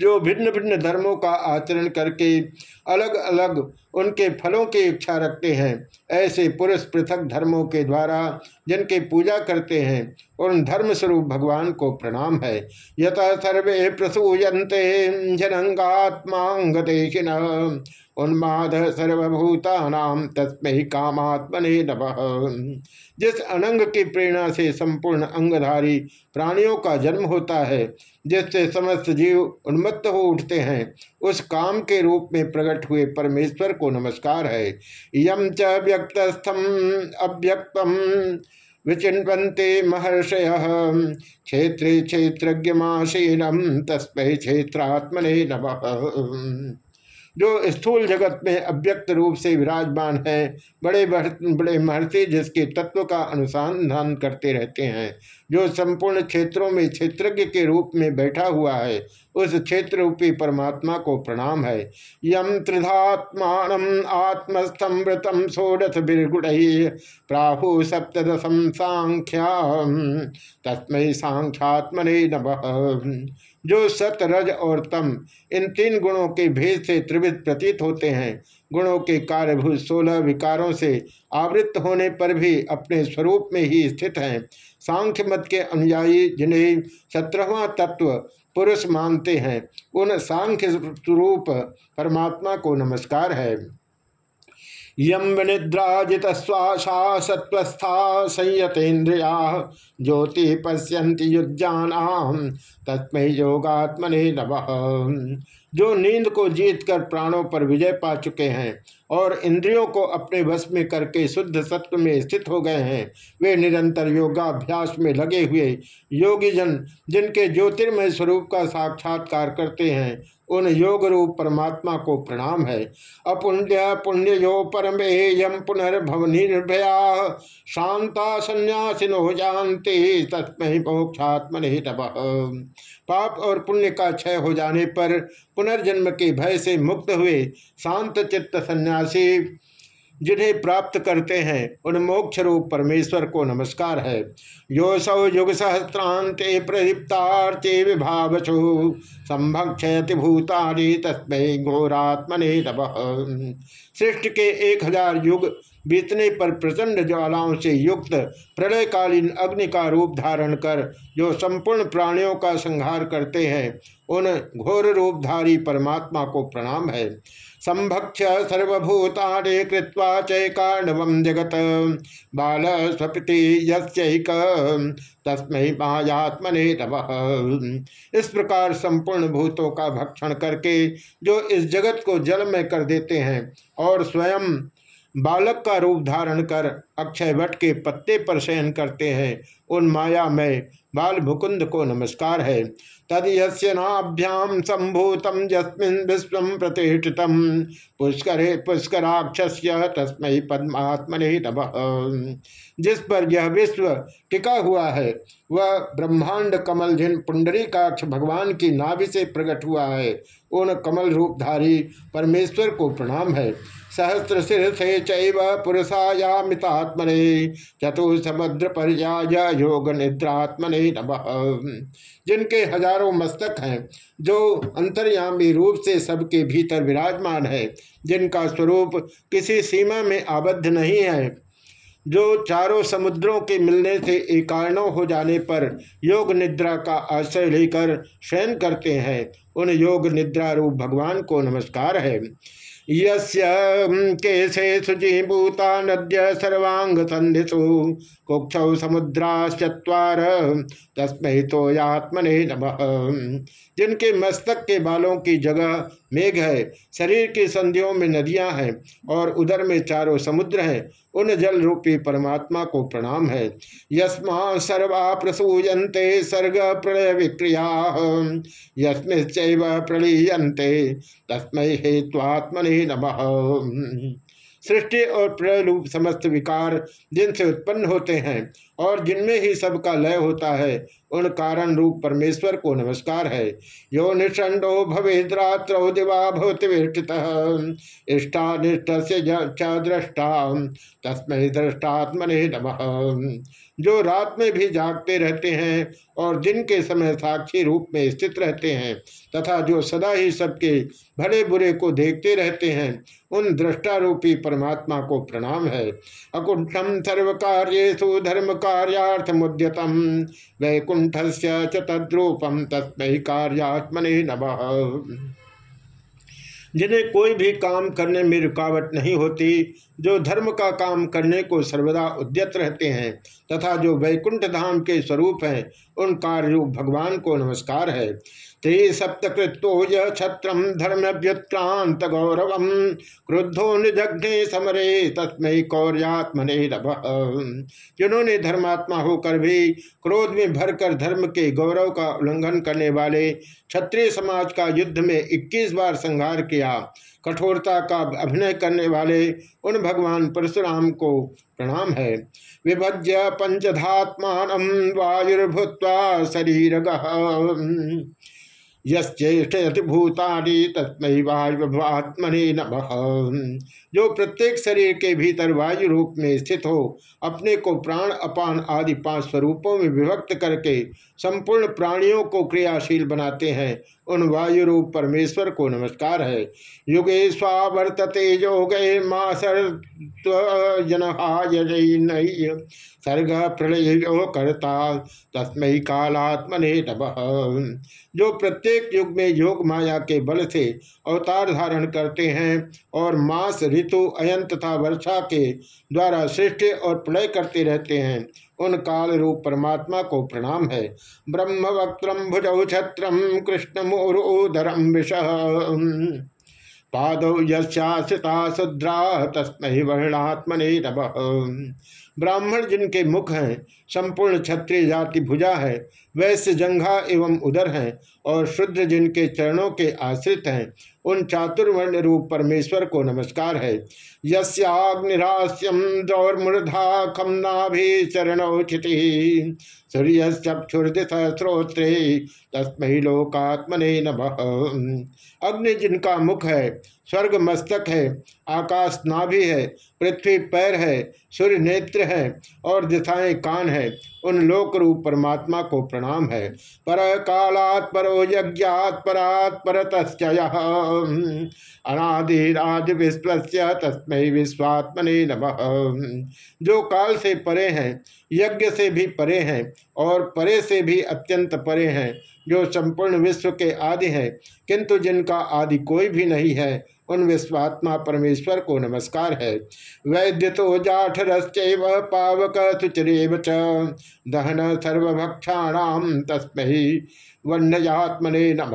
जो भिन्न भिन्न धर्मों का आचरण करके अलग अलग उनके फलों की इच्छा रखते हैं। ऐसे पुरुष पृथक धर्मों के द्वारा जिनके पूजा करते हैं, उन धर्म स्वरूप भगवान को प्रणाम है। यत सर्वे प्रसूयते जनंगात्मांगदेशिन उन्माद सर्वभूतानाम तस्मै कामात्मने नमः। जिस अनंग की प्रेरणा से संपूर्ण अंगधारी प्राणियों का जन्म होता है, जिससे समस्त जीव उन्मत्त हो उठते हैं उस काम के रूप में प्रकट हुए परमेश्वर को नमस्कार है। यम च व्यक्तस्थम अव्यक्तम विचिन्वन्ते महर्षय। क्षेत्रे क्षेत्रज्ञमाशीनम तस्मै क्षेत्रात्मने नमः। जो स्थूल जगत में अव्यक्त रूप से विराजमान है, बड़े बड़े महर्षि जिसके तत्व का अनुसंधान करते रहते हैं, जो संपूर्ण क्षेत्रों में क्षेत्रज्ञ के रूप में बैठा हुआ है, उस क्षेत्र रूपी परमात्मा को प्रणाम है। यम त्रिधात्मान आत्मस्थम व्रतम षोडश बिरगुड़ प्राहु सप्तशम सांख्या तस्मय सांख्यात्मने नभ जो सत रज और तम, इन तीन गुणों के भेद से त्रिविध प्रतीत होते हैं। गुणों के कार्यभूत सोलह विकारों से आवृत्त होने पर भी अपने स्वरूप में ही स्थित हैं। सांख्य मत के अनुयायी जिन्हें सत्रहवा तत्व पुरुष मानते हैं, उन सांख्य स्वरूप परमात्मा को नमस्कार है। यम विनिद्राजित श्वासा सत्वस्था संयतेन्द्रिया ज्योति पश्यंति युजानाम तत्मय योगात्मने नव जो नींद को जीत कर प्राणों पर विजय पा चुके हैं और इंद्रियों को अपने वश में करके शुद्ध सत्व में स्थित हो गए हैं। वे निरंतर योगाभ्यास में लगे हुए योगी जन जिनके ज्योतिर्मय स्वरूप का साक्षात्कार करते हैं, उन योग रूप परमात्मा को प्रणाम है। अपुण्य पुण्य यो परमे यम पुनर्भव निर्भया शांता संन्यासिनो जानते तस्मय मोक्षात्मन पाप और पुण्य का क्षय हो जाने पर पुनर्जन्म के भय से मुक्त हुए शांत चित्त सन्यासी जिन्हें प्राप्त करते हैं, उन मोक्ष रूप परमेश्वर को नमस्कार है। यो सौ युग सहस्रांते प्रदीप्तार्चे विभावसु, संभक्षयति भूतानि तस्मय घोरात्मने नमः। सृष्टि के एक हज़ार युग बीतने पर प्रचंड ज्वालाओं से युक्त प्रलयकालीन अग्नि का रूप धारण कर, जो संपूर्ण प्राणियों का संहार करते हैं, उन घोर रूपधारी परमात्मा को प्रणाम है। संभक्ष सर्वभूतानि कृत्वा चैकाणवम जगत। बाल स्वपति यस्यैक तस्मै मायात्मने नमः। इस प्रकार संपूर्ण भूतों का भक्षण करके जो इस जगत को जल में कर देते हैं और स्वयं बालक का रूप धारण कर अक्षय वट के पत्ते पर शयन करते हैं, उन माया में बाल मुकुंद को नमस्कार है। तद यस्याभ्याम संभूतम जस्मिन विश्व प्रतिष्ठित। पुष्कर पुष्कराक्ष तस्मय पद्मात्मने नभ जिस पर यह विश्व टिका हुआ है, वह ब्रह्मांड कमल जिन पुंडरीकाक्ष भगवान की नाभि से प्रकट हुआ है, उन कमल रूपधारी परमेश्वर को प्रणाम है। सहस्र शीर्षे चैव पुरुषायामितात्मने चतुसमुद्र पर्याय योग निद्रात्मने नमः। जिनके हज़ारों मस्तक हैं, जो अंतर्यामी रूप से सबके भीतर विराजमान है, जिनका स्वरूप किसी सीमा में आबद्ध नहीं है, जो चारों समुद्रों के मिलने से एकाणों हो जाने पर योग निद्रा का आश्रय लेकर शयन करते हैं, उन योग निद्रा रूप भगवान को नमस्कार है। येसे शुचीभूता नद्य सर्वांग संधिषु कुक्ष समुद्राश्चर तस्म तो यात्मने नम। जिनके मस्तक के बालों की जगह मेघ है, शरीर की संधियों में नदियाँ हैं और उधर में चारों समुद्र हैं। उन जल रूपी परमात्मा को प्रणाम है। यस्मा सर्वा प्रसूयन्ते सर्ग प्रलय विक्रिया यस्मिश्चैव प्रलीयन्ते, तस्मै हेत्वात्मने नमः। सृष्टि और प्रलूप समस्त विकार जिनसे उत्पन्न होते हैं और जिनमें ही सबका लय होता है उन कारण रूप परमेश्वर को नमस्कार है। यो निषंडो भवेद्रात्रो दिवा भवति विष्ठित इष्टानिष्ट से दृष्टा तस्मय दृष्टात्मने नमः। जो रात में भी जागते रहते हैं और दिन के समय साक्षी रूप में स्थित रहते हैं तथा जो सदा ही सबके भले बुरे को देखते रहते हैं, उन दृष्टा रूपी परमात्मा को प्रणाम है। अकुंठम सर्व कार्यु धर्म कार्यार्थ मुद्यतम वैकुंठ से तद्रूपम तस्मय कार्यात्मने नमः। जिन्हें कोई भी काम करने में रुकावट नहीं होती, जो धर्म का काम करने को सर्वदा उद्यत रहते हैं, तथा जो वैकुंठध धाम के स्वरूप हैं, उन कार्य भगवान को नमस्कार है। ते सप्तकृतो यत्रम धर्म व्युत्क्रांत गौरव क्रुद्धो निजघ्ने समरे तस्मय कौर्यात्मने जिन्होंने धर्मात्मा होकर भी क्रोध में भरकर धर्म के गौरव का उल्लंघन करने वाले क्षत्रिय समाज का युद्ध में 21 बार संहार किया, कठोरता का अभिनय करने वाले उन भगवान परशुराम को प्रणाम है। विभज्य पंचधात्मान वायुर्भूत्वा शरीर यश्चेष्टयति भूतानि तस्मै वायुत्मने नमः। जो प्रत्येक शरीर के भीतर वायु रूप में स्थित हो, अपने को प्राण, अपान आदि पाँच स्वरूपों में विभक्त करके संपूर्ण प्राणियों को क्रियाशील बनाते हैं। उन वायु रूप परमेश्वर को नमस्कार है। युगे स्वावर्तते योगे मासर सर्ग प्रलय करता तस्मय कालात्मने नमः। जो प्रत्येक युग में योग माया के बल से अवतार धारण करते हैं और मास ऋतु अयन तथा वर्षा के द्वारा सृष्टि और प्रलय करते रहते हैं। उन काल रूप परमात्मा को प्रणाम है। ब्रह्म वक्त्रम भुज छत्रम कृष्ण मोरोधरम विष पादौ यश्याश्रिता शुद्रा तस्म वर्णात्मने नभ ब्राह्मण जिनके मुख हैं, संपूर्ण क्षत्रिय जाति भुजा है, वैश्य जंघा एवं उदर हैं और शुद्र जिनके चरणों के आश्रित हैं, उन चातुर्वर्ण रूप परमेश्वर को नमस्कार है। यस्याग्निरास्यम दौर्मूर्धा खमनाभि चरणोचिति सूर्य स्रोत्रे तस्मय लोकात्मने नमः। अग्नि जिनका मुख है स्वर्ग मस्तक है, आकाश नाभि है, पृथ्वी पैर है, सूर्य नेत्र है और दिशाएँ कान है। उन लोक रूप परमात्मा को प्रणाम है। पर कालात् परो यज्ञात परात अनादिराज विश्व तस्मय विश्वात्मने नम। जो काल से परे हैं, यज्ञ से भी परे हैं और परे से भी अत्यंत परे हैं जो संपूर्ण विश्व के आदि हैं, किंतु जिनका आदि कोई भी नहीं है, उन विश्वात्मा परमेश्वर को नमस्कार है। वैद्य तो जाठरश्चैव पावक सुचरेव च, दहन सर्वभक्षाणाम तस्महि वन्यजात्मने नम।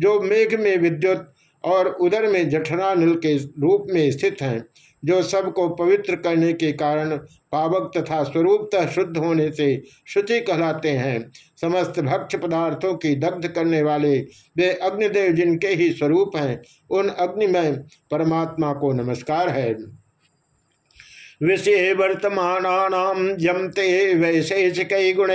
जो मेघ में विद्युत और उदर में जठरानिल के रूप में स्थित हैं, जो सबको पवित्र करने के कारण पावक तथा स्वरूपतः शुद्ध होने से शुचि कहलाते हैं। समस्त भक्ष पदार्थों की दग्ध करने वाले वे अग्निदेव जिनके ही स्वरूप हैं, उन अग्निमय परमात्मा को नमस्कार है। विषय वर्तमान यमते वैशेषिक गुण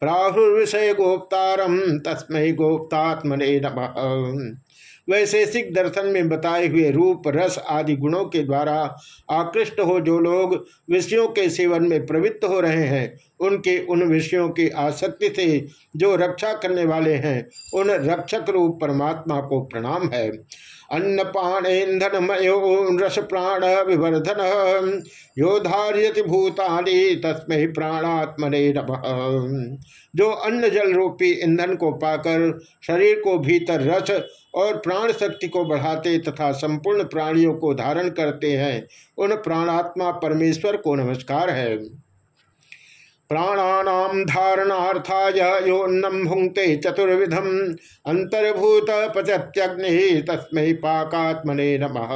प्राहुर्विषय गोप्तारम तस्मय गोप्तात्मने नमः। वैशेषिक दर्शन में बताए हुए रूप, रस आदि गुणों के द्वारा आकृष्ट हो जो लोग विषयों के सेवन में प्रवृत्त हो रहे हैं, उनके उन विषयों की आसक्ति से जो रक्षा करने वाले हैं, उन रक्षक रूप परमात्मा को प्रणाम है। अन्न पाणेन्धन मयो रस प्राण विवर्धन यो धार्यति भूतानि, तस्मै प्राणात्मने जो अन्न जल रूपी ईंधन को पाकर, शरीर को भीतर रस और प्राण शक्ति को बढ़ाते तथा संपूर्ण प्राणियों को धारण करते हैं, उन प्राणात्मा परमेश्वर को नमस्कार है। प्राणानाम धारणार्थाय योन्नम भुंक्ते चतुर्विधम अंतर्भूत पचत्यग्नि तस्मै पाकात्मने नमः।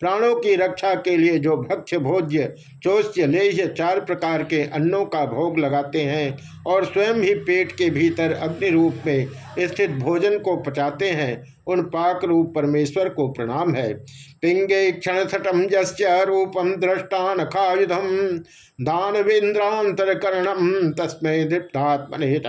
प्राणों की रक्षा के लिए जो भक्ष भोज्य चोष्य लेह्य चार प्रकार के अन्नों का भोग लगाते हैं और स्वयं ही पेट के भीतर अग्नि रूप में स्थित भोजन को पचाते हैं। उन पाक रूप परमेश्वर को प्रणाम है। पिंगे क्षण थटम जूपम दृष्टान खायुधम दान विन्द्रांतर दानवेन्द्रांतरकरणम तस्मय दृप्तात्मने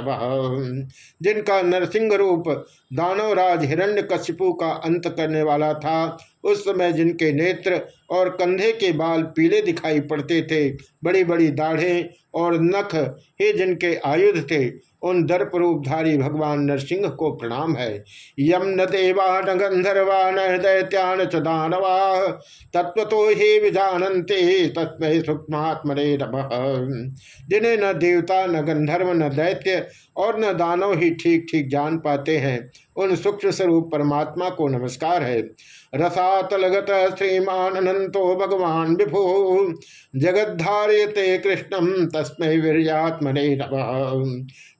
जिनका नरसिंह रूप दानवराज हिरण्य कशिपु का अंत करने वाला था। उस समय जिनके नेत्र और कंधे के बाल पीले दिखाई पड़ते थे बड़ी बड़ी दाढ़ें और नख हे जिनके आयुध थे, उन दर्प रूपधारी भगवान नरसिंह को प्रणाम है। यम न देवा न गंधर्वा न दैत्यान च दानवा तत्व तो ही विजानते तस्मय सूक्ष्मात्मने जिन्हें न देवता न गंधर्व न दैत्य और न दानव ही ठीक ठीक जान पाते हैं। उन सूक्ष्म स्वरूप परमात्मा को नमस्कार है। रसातलगत श्रीमान अनंतो भगवान विभु। जगद्धार्यते कृष्णम तस्मय वीरियात्मने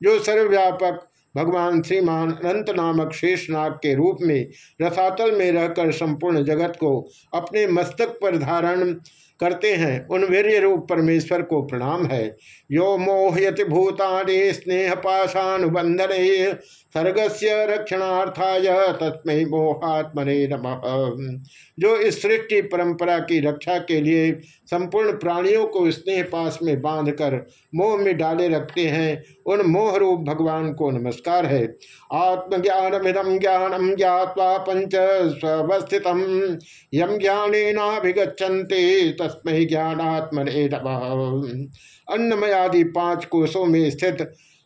जो सर्वव्यापक भगवान श्रीमान अनंत नामक शेषनाग के रूप में रसातल में रहकर संपूर्ण जगत को अपने मस्तक पर धारण करते हैं, उन वीर रूप परमेश्वर को प्रणाम है। यो मोहयति भूतानि स्नेह पाशानुबंधन सर्गस्य रक्षणार्थाय तस्मय मोहात्मने नम। जो इस सृष्टि परंपरा की रक्षा के लिए संपूर्ण प्राणियों को स्नेह पास में बांधकर मोह में डाले रखते हैं, उन मोह रूप भगवान को नमस्कार है। आत्मज्ञानमिदम ज्ञानम ज्ञावा पंच स्वस्थित यम ज्ञानेनाभिगछन्ते तस्मय ज्ञानात्मने नम अन्नमयादि पाँच कोषों में स्थित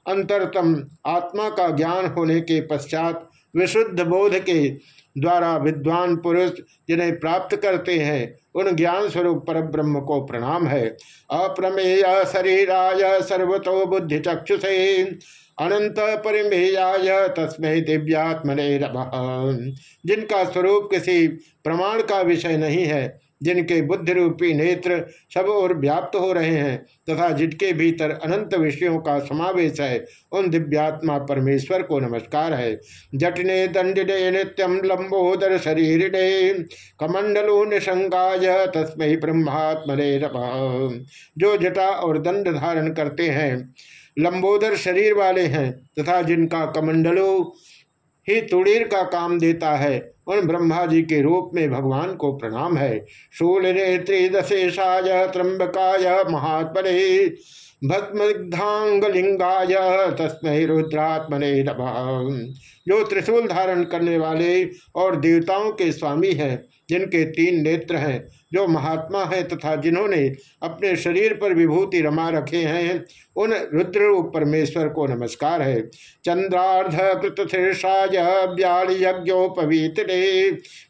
अंतरतम आत्मा का ज्ञान होने के पश्चात विशुद्ध बोध के द्वारा विद्वान पुरुष जिन्हें प्राप्त करते हैं, उन ज्ञान स्वरूप पर ब्रह्म को प्रणाम है। अप्रमेय शरीराय सर्वतो बुद्धि चक्षुषे अनंत परिमेयाय तस्मय दिव्यात्मने जिनका स्वरूप किसी प्रमाण का विषय नहीं है, जिनके बुद्धि रूपी नेत्र सब और व्याप्त हो रहे हैं, तथा जिनके भीतर अनंत विषयों का समावेश है, उन दिव्यात्मा परमेश्वर को नमस्कार है। जटने दंडिने नित्यम लंबोदर शरीर कमंडलो निशंगाय तस्मय ब्रह्मात्मने जो जटा और दंड धारण करते हैं लंबोदर शरीर वाले हैं तथा जिनका कमंडलो ही तुड़ीर का काम देता है, उन ब्रह्मा जी के रूप में भगवान को प्रणाम है। शूल नेत्री दशेषाय त्रंबकाय महात्मने भस्मग्धांगलिंगाय तस्मय रुद्रात्मने जो त्रिशूल धारण करने वाले और देवताओं के स्वामी हैं, जिनके तीन नेत्र हैं जो महात्मा है तथा जिन्होंने अपने शरीर पर विभूति रमा रखे हैं, उन रुद्र परमेश्वर को नमस्कार है। चंद्रार्ध कृत शीर्षाय व्याल यज्ञोपवीत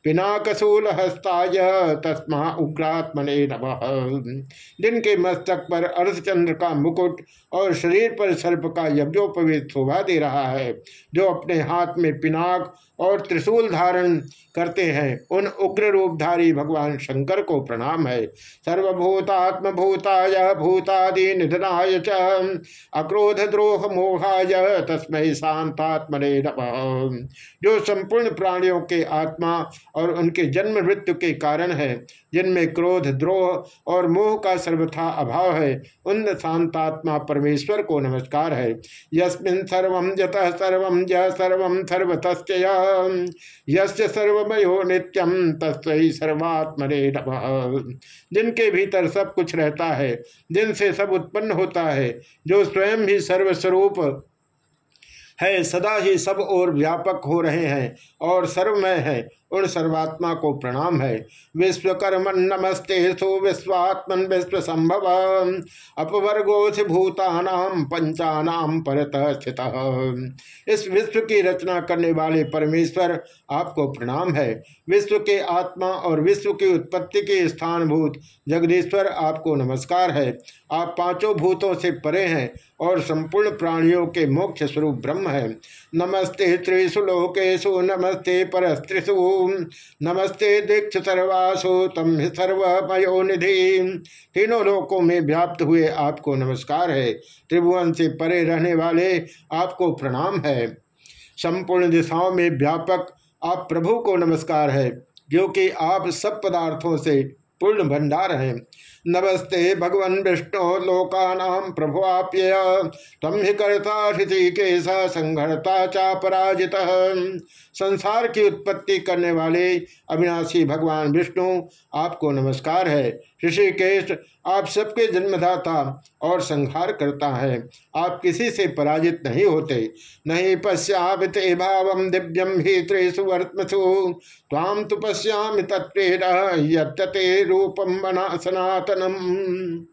पिनाकसूल हस्ताय तस्मा उग्रात्मने नम। जिनके मस्तक पर अर्धचंद्र का मुकुट और शरीर पर सर्प का यज्ञोपवीत शोभा दे रहा है। जो अपने हाथ में पिनाक और त्रिशूल धारण करते हैं, उन उग्र रूपधारी भगवान शंकर को प्रणाम है। सर्वभूतात्म भूताय भूतादि निधनाय च अक्रोध द्रोह मोहाय तस्मय शांतात्मने जो संपूर्ण प्राणियों के आत्मा और उनके जन्म मृत्यु के कारण है जिनमें क्रोध, द्रोह और मोह का सर्वथा अभाव है, उन शांतात्मा परमेश्वर को नमस्कार है। यस्मिन सर्व जत सर्व ज सर्व सर्वतस्या यस्य सर्वमयो नित्यम तस्वही सर्वात्मने जिनके भीतर सब कुछ रहता है, जिनसे सब उत्पन्न होता है, जो स्वयं भी सर्वस्वरूप है, सदा ही सब और व्यापक हो रहे हैं और सर्वमय है। उन सर्वात्मा को प्रणाम है। विश्वकर्मन नमस्ते सो विश्वात्मन विश्व संभव अपवर्गोथ भूतानाम पंचानाम परत स्थित इस विश्व की रचना करने वाले परमेश्वर आपको प्रणाम है। विश्व के आत्मा और विश्व की उत्पत्ति के स्थानभूत जगदीश्वर आपको नमस्कार है। आप पाँचों भूतों से परे हैं। और संपूर्ण प्राणियों के मोक्ष स्वरूप ब्रह्म है। नमस्ते त्रिशु लोकेशु नमस्ते परस्त्रिशु नमस्ते दीक्ष सर्वासु तम सर्वमयो निधि तीनों लोकों में व्याप्त हुए आपको नमस्कार है। त्रिभुवन से परे रहने वाले आपको प्रणाम है। संपूर्ण दिशाओं में व्यापक आप प्रभु को नमस्कार है, क्योंकि आप सब पदार्थों से पूर्ण भंडार हैं। नमस्ते भगवन विष्णु लोकानाम प्रभुआप्य तम ही कर्ता ऋषिकेश, संघर्ता चा पराजित। संसार की उत्पत्ति करने वाले अविनाशी भगवान विष्णु, आपको नमस्कार है। ऋषिकेश, आप सबके जन्मदाता और संहार करता है। आप किसी से पराजित नहीं होते। नहीं पश्यात भाव दिव्यम ही त्रेसु वर्तमसु ताम तो पश्याम तत्व रूपम बना सनातनम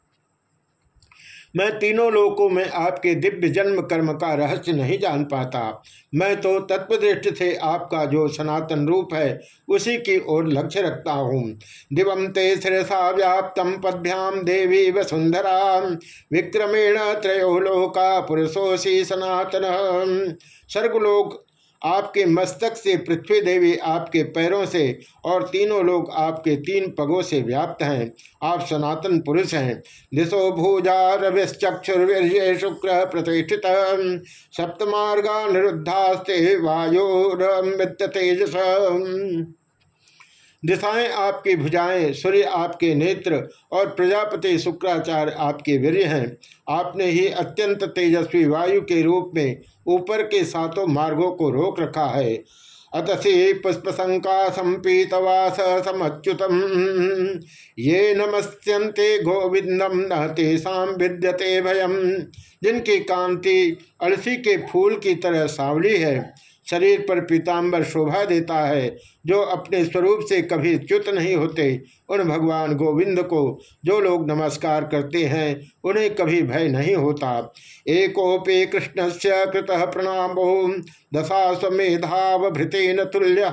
मैं तीनों लोकों में आपके दिव्य जन्म कर्म का रहस्य नहीं जान पाता। मैं तो तत्वदृष्टि से आपका जो सनातन रूप है, उसी की ओर लक्ष्य रखता हूँ। दिवम ते शिरसा व्याप्तम पदभ्याम देवी वसुंधरा विक्रमेण त्रयो लोका पुरुषोशी सनातन। सर्गलोक आपके मस्तक से पृथ्वी देवी आपके पैरों से और तीनों लोग आपके तीन पगों से व्याप्त हैं। आप सनातन पुरुष हैं। दिशो भूजा रविश्चक्षुर्वीर्य शुक्र प्रतिष्ठित। सप्तमार्गा निरुद्धास्ते वायुरमृत तेजस दिशाएँ आपकी भुजाएँ, सूर्य आपके नेत्र और प्रजापति शुक्राचार्य आपके वीर हैं। आपने ही अत्यंत तेजस्वी वायु के रूप में ऊपर के सातों मार्गों को रोक रखा है। अतसी पुष्प संपीतवास समच्युतम। ये नमस्यन्ते गोविंदम न तेषा विद्यते भयम। जिनकी कांति अलसी के फूल की तरह सावली है शरीर पर पीताम्बर शोभा देता है, जो अपने स्वरूप से कभी च्युत नहीं होते। उन भगवान गोविंद को जो लोग नमस्कार करते हैं, उन्हें कभी भय नहीं होता। एकोपे कृष्ण से कृत प्रणाम। दशा प्रणामो दशाश्वेधावभृतेन तुल्य।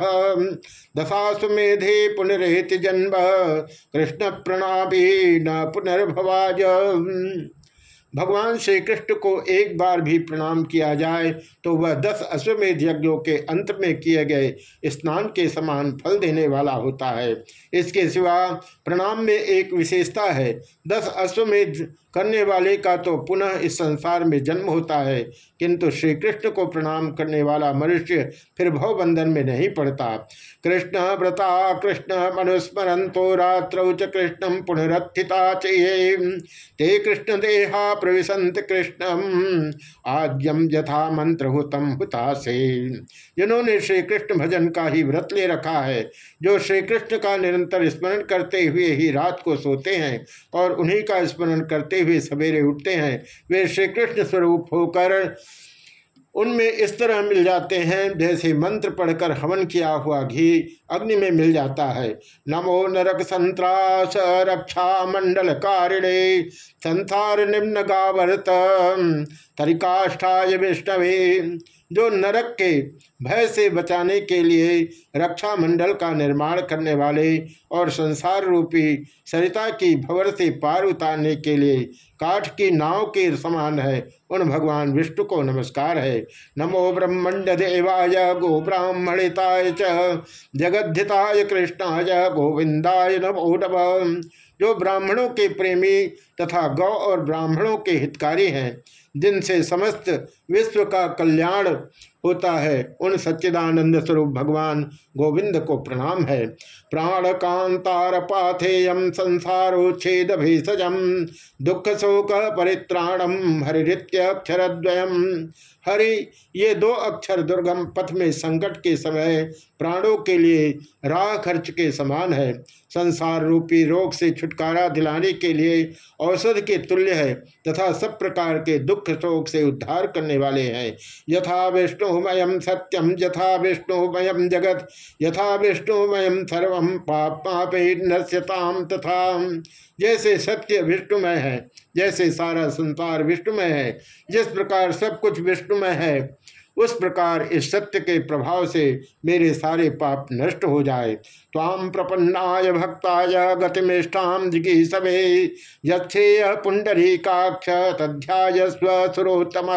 दशाश्वेधे पुनरेति जन्म। कृष्ण प्रणामी न पुनर्भवाज भगवान श्री कृष्ण को एक बार भी प्रणाम किया जाए तो वह दस अश्वमेध यज्ञों के अंत में किए गए स्नान के समान फल देने वाला होता है। इसके सिवा प्रणाम में एक विशेषता है, दस अश्वमेध करने वाले का तो पुनः इस संसार में जन्म होता है, किंतु श्री कृष्ण को प्रणाम करने वाला मनुष्य फिर भवबंधन में नहीं पड़ता। कृष्ण व्रता, कृष्ण मनुस्मरंतो रात्रौ च कृष्ण पुनरत्थिता चाहिए ते कृष्ण देहा प्रविशंत कृष्ण आद्यम यथा मंत्र हुतम हुता से जिन्होंने श्री कृष्ण भजन का ही व्रत ले रखा है, जो श्री कृष्ण का निरंतर स्मरण करते हुए ही रात को सोते हैं और उन्हीं का स्मरण करते हुए सवेरे उठते हैं, वे श्री कृष्ण स्वरूप होकर उनमें इस तरह मिल जाते हैं, जैसे मंत्र पढ़कर हवन किया हुआ घी अग्नि में मिल जाता है। नमो नरक संतरास रक्षा मंडल कारिणे, संसार निम्न गावर्त तरिकाष्ठा विष्णवे। जो नरक के भय से बचाने के लिए रक्षा मंडल का निर्माण करने वाले और संसार रूपी सरिता की भवर से पार उतारने के लिए काठ की नाव के समान है, उन भगवान विष्णु को नमस्कार है। नमो ब्रह्मंड देवाय गो ब्राह्मणिताय च, जगद्धिताय कृष्णाय गोविंदाय नमो नम। जो ब्राह्मणों के प्रेमी तथा गौ और ब्राह्मणों के हितकारी हैं जिनसे समस्त विश्व का कल्याण होता है, उन सच्चिदानंद स्वरूप भगवान गोविंद को प्रणाम है। प्राण कांतार पाथेयम संसारोच्छेद भेषजम दुख शोक परित्राणम हरित्यक्षरद्वयम हरि, ये दो अक्षर दुर्गम पथ में संकट के समय प्राणों के लिए राह खर्च के समान है। संसार रूपी रोग से छुटकारा दिलाने के लिए औषध के तुल्य है तथा सब प्रकार के दुख शोक से उद्धार करने वाले हैं। यथा विष्णुमयम सत्यम यथा विष्णुमयम जगत, यथा विष्णुमयम सर्व पाप पापे नश्यताम तथा। जैसे सत्य विष्णुमय है, जैसे सारा संसार विष्णुमय है, जिस प्रकार सब कुछ विष्णुमय है। उस प्रकार इस सत्य के प्रभाव से मेरे सारे पाप नष्ट हो जाए। ताम प्रपन्नाय भक्ताय गतिमेष्टाम जिगी सभे यक्षेय पुंडरी काक्ष तध्याय स्वरोत्तम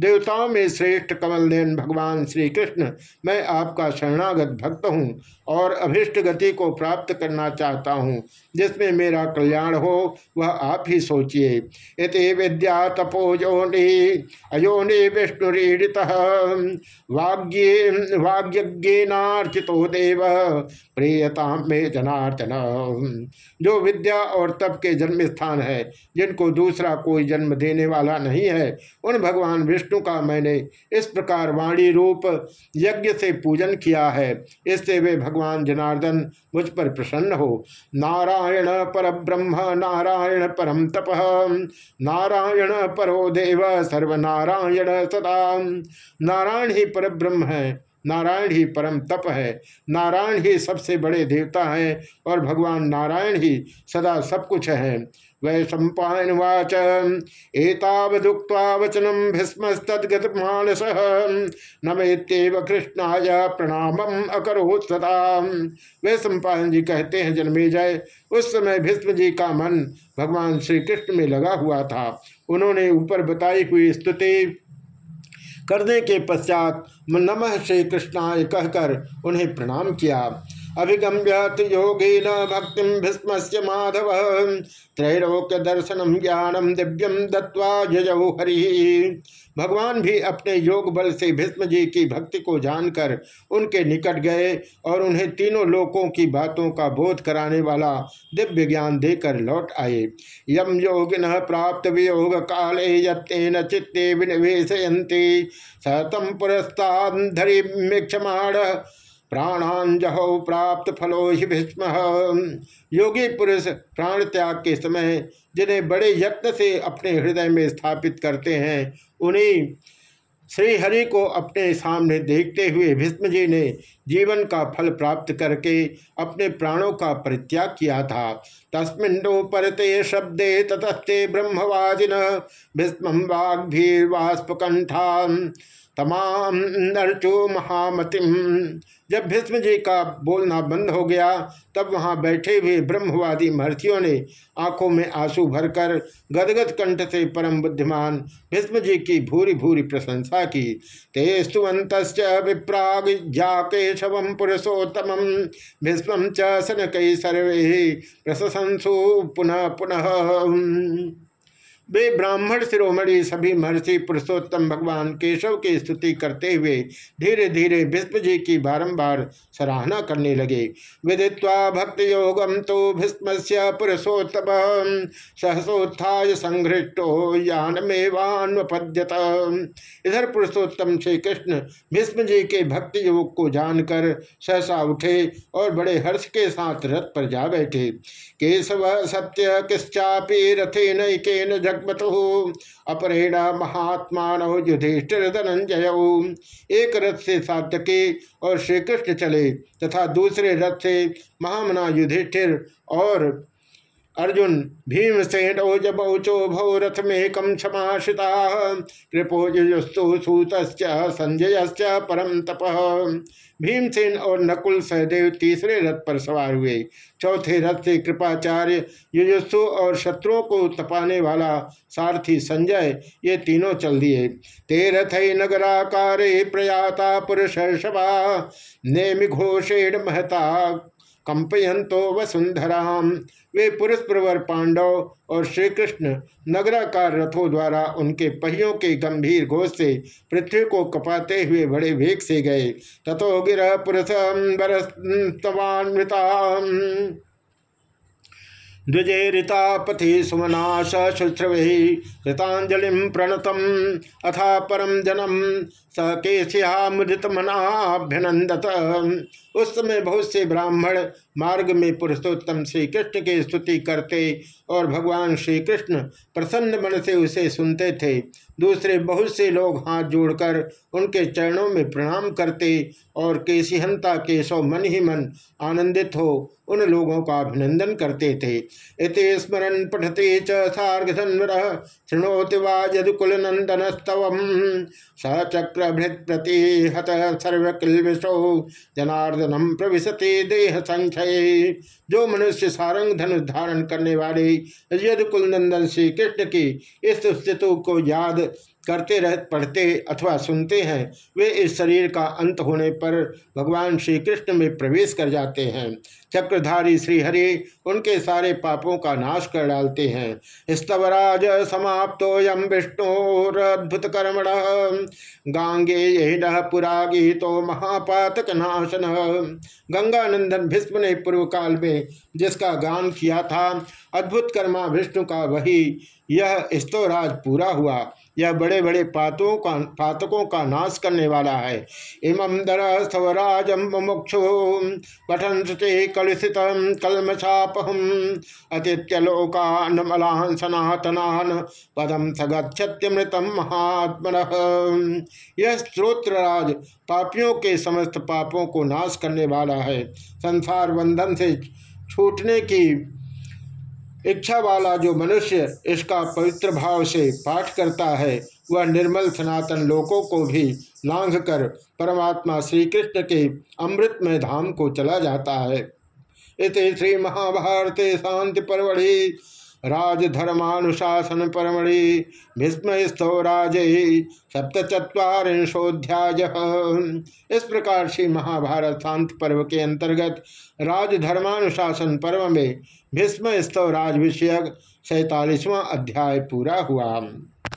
देवताओं में श्रेष्ठ कमल देन भगवान श्री कृष्ण मैं आपका शरणागत भक्त हूँ और अभिष्ट गति को प्राप्त करना चाहता हूँ। जिसमें मेरा कल्याण हो, वह आप ही सोचिए। इति विद्या तपोजोनि अयोनि विष्णुरीड़ित वाग्ये वाग्यज्ञेनार्चितो देव, प्रियता में जनार्चन जो विद्या और तप के जन्म स्थान है, जिनको दूसरा कोई जन्म देने वाला नहीं है, उन भगवान विष्णु का मैंने इस प्रकार वाणी रूप यज्ञ से पूजन किया है। इससे वे भगवान जनार्दन मुझ पर प्रसन्न हो। नारायण पर ब्रह्म नारायण परम तप, नारायण परो देव, सर्वनारायण सदा। नारायण ही पर ब्रह्म है, नारायण ही परम तप है, नारायण ही सबसे बड़े देवता हैं और भगवान नारायण ही सदा सब कुछ है। वै सम्पावाच एतावदुक्त्वा वचनम भीष्मस्तगत मानस नमेत्यव कृष्णाय प्रणाम अकरोत् सदा। वे सम्पायन जी कहते हैं, जन्मे जय। उस समय भीष्म जी का मन भगवान श्री कृष्ण में लगा हुआ था। उन्होंने ऊपर बताई हुई स्तुति करने के पश्चात नमः श्री कृष्णाय कहकर उन्हें प्रणाम किया। अभिगम्य योगी न भक्ति भीष्म से माधव। त्रैलोक्य दर्शनम ज्ञानम दिव्यम दत्वा जजौ हरि। भगवान भी अपने योग बल से भीष्म जी की भक्ति को जानकर उनके निकट गए और उन्हें तीनों लोकों की बातों का बोध कराने वाला दिव्य ज्ञान देकर लौट आए। यम योगिन प्राप्त वियोग काले यत्न चित्ते विनिवेशयंती सतम पुरस्ताधरी मिक्षमाण प्राणांजहो प्राप्त फलो ही भीष्म। योगी पुरुष प्राण त्याग के समय जिन्हें बड़े यत्न से अपने हृदय में स्थापित करते हैं, उन्हीं श्री हरि को अपने सामने देखते हुए भीष्म जी ने जीवन का फल प्राप्त करके अपने प्राणों का परित्याग किया था। तस्मिन्नो परते शब्दे ततस्ते ब्रह्मवाजिन भीष्म वाग्भीर्वाष्पकंठा तमाम नरचो महामतिम। जब भीष्म जी का बोलना बंद हो गया, तब वहाँ बैठे हुए ब्रह्मवादी महर्षियों ने आँखों में आँसू भरकर गदगद कंठ से परम बुद्धिमान भीष्म जी की भूरी भूरी प्रशंसा की। ते स्तुवंत विप्राग जा जाकेशव पुरुषोत्तम। भीष्म च सर्वे प्रशंसु पुनः पुनः वे ब्राह्मण शिरोमणि सभी महर्षि पुरुषोत्तम भगवान केशव की स्तुति करते हुए धीरे धीरे भीष्म जी की बारंबार सराहना करने लगे। विदित्वा भक्ति योगम तो भीष्म से पुरुषोत्तम सहसोत्थाय संघृष्टो यानमेवान्वपद्यत इधर पुरुषोत्तम श्री कृष्ण भीष्म जी के भक्ति योग को जानकर सहसा उठे और बड़े हर्ष के साथ रथ पर जा बैठे। केशव सत्य किश्चापी रथे नैकेन जगमतु अपरेण महात्मा युधिष्ठिर धनंजय एक रथ से सातके और श्रीकृष्ण चले तथा दूसरे रथ से महामना युधिष्ठिर और अर्जुन भीमसेन ओजबौचो भौ रथ में कम क्षमाश्रिता कृपोजुस्तु सूत संजय परम तप। भीमसेन और नकुल सहदेव तीसरे रथ पर सवार हुए। चौथे रथ से कृपाचार्य युजुस्सु और शत्रुओं को तपाने वाला सारथी संजय, ये तीनों चल दिए। ते रथ नगराकार प्रयाता पुरुष नेमि घोषेण महता कंपयंतो वसुंधराम वे पुरुष प्रवर पांडव और श्री कृष्ण नगराकार रथों द्वारा उनके पहियों के गंभीर घोष से पृथ्वी को कपाते हुए बड़े वेग से गए। तथो गिर पुरुष द्विजेरिता पथि सुमनाश शुश्रवे कृतांजलि प्रणतम। अथा परम जनम स केशिया मुदित मनाभ्यनंदत उस समय बहुत से ब्राह्मण मार्ग में पुरुषोत्तम श्री कृष्ण की स्तुति करते और भगवान श्री कृष्ण प्रसन्न मन से उसे सुनते थे। दूसरे बहुत से लोग हाथ जोड़कर उनके चरणों में प्रणाम करते और केशिहंता केशव मन ही मन आनंदित हो उन लोगों का अभिनंदन करते थे। इत स्मरण पठते चार्घर शृणोति वा यदुकुल नंदन स्तव सचक्र भृत प्रति हत सर्वकिलविशो जनार्दनम प्रविशति देह संख्य जो मनुष्य सारंग धनुष धारण करने वाले यदुकुल नंदन श्री कृष्ण की इस स्थितों को याद करते रह, पढ़ते अथवा सुनते हैं, वे इस शरीर का अंत होने पर भगवान श्री कृष्ण में प्रवेश कर जाते हैं। चक्रधारी श्रीहरि उनके सारे पापों का नाश कर डालते हैं। स्तवराज समाप्तो यम विष्णुरद्भुत कर्मण गांगे यह पुरा गीतो महापातक नाशन। गंगानंदन भीष्म ने पूर्व काल में जिसका गान किया था, अद्भुत कर्मा विष्णु का वही, यह स्तवराज पूरा हुआ। यह बड़े बड़े पातों का, पातकों का नाश करने वाला है। इमं दर स्थवराज मुमुक्षु पठन कलुषित कलमशापहम अतिथ्यलोकान सनातनान पदम सगछत्यमृतम महात्म यह स्त्रोत्रराज पापियों के समस्त पापों को नाश करने वाला है। संसार बंधन से छूटने की इच्छा वाला जो मनुष्य इसका पवित्र भाव से पाठ करता है, वह निर्मल सनातन लोकों को भी लांघ कर परमात्मा श्री कृष्ण के अमृतमय धाम को चला जाता है। इस श्री महाभारती शांति परवड़ी राजधर्मानुशासन परमणि भीष्म राज सप्तचत्वारिशोध्याय इस प्रकार से महाभारत शांत पर्व के अंतर्गत राजधर्मानुशासन पर्व में भीष्म स्तव राज विषयक सैतालीसवां अध्याय पूरा हुआ।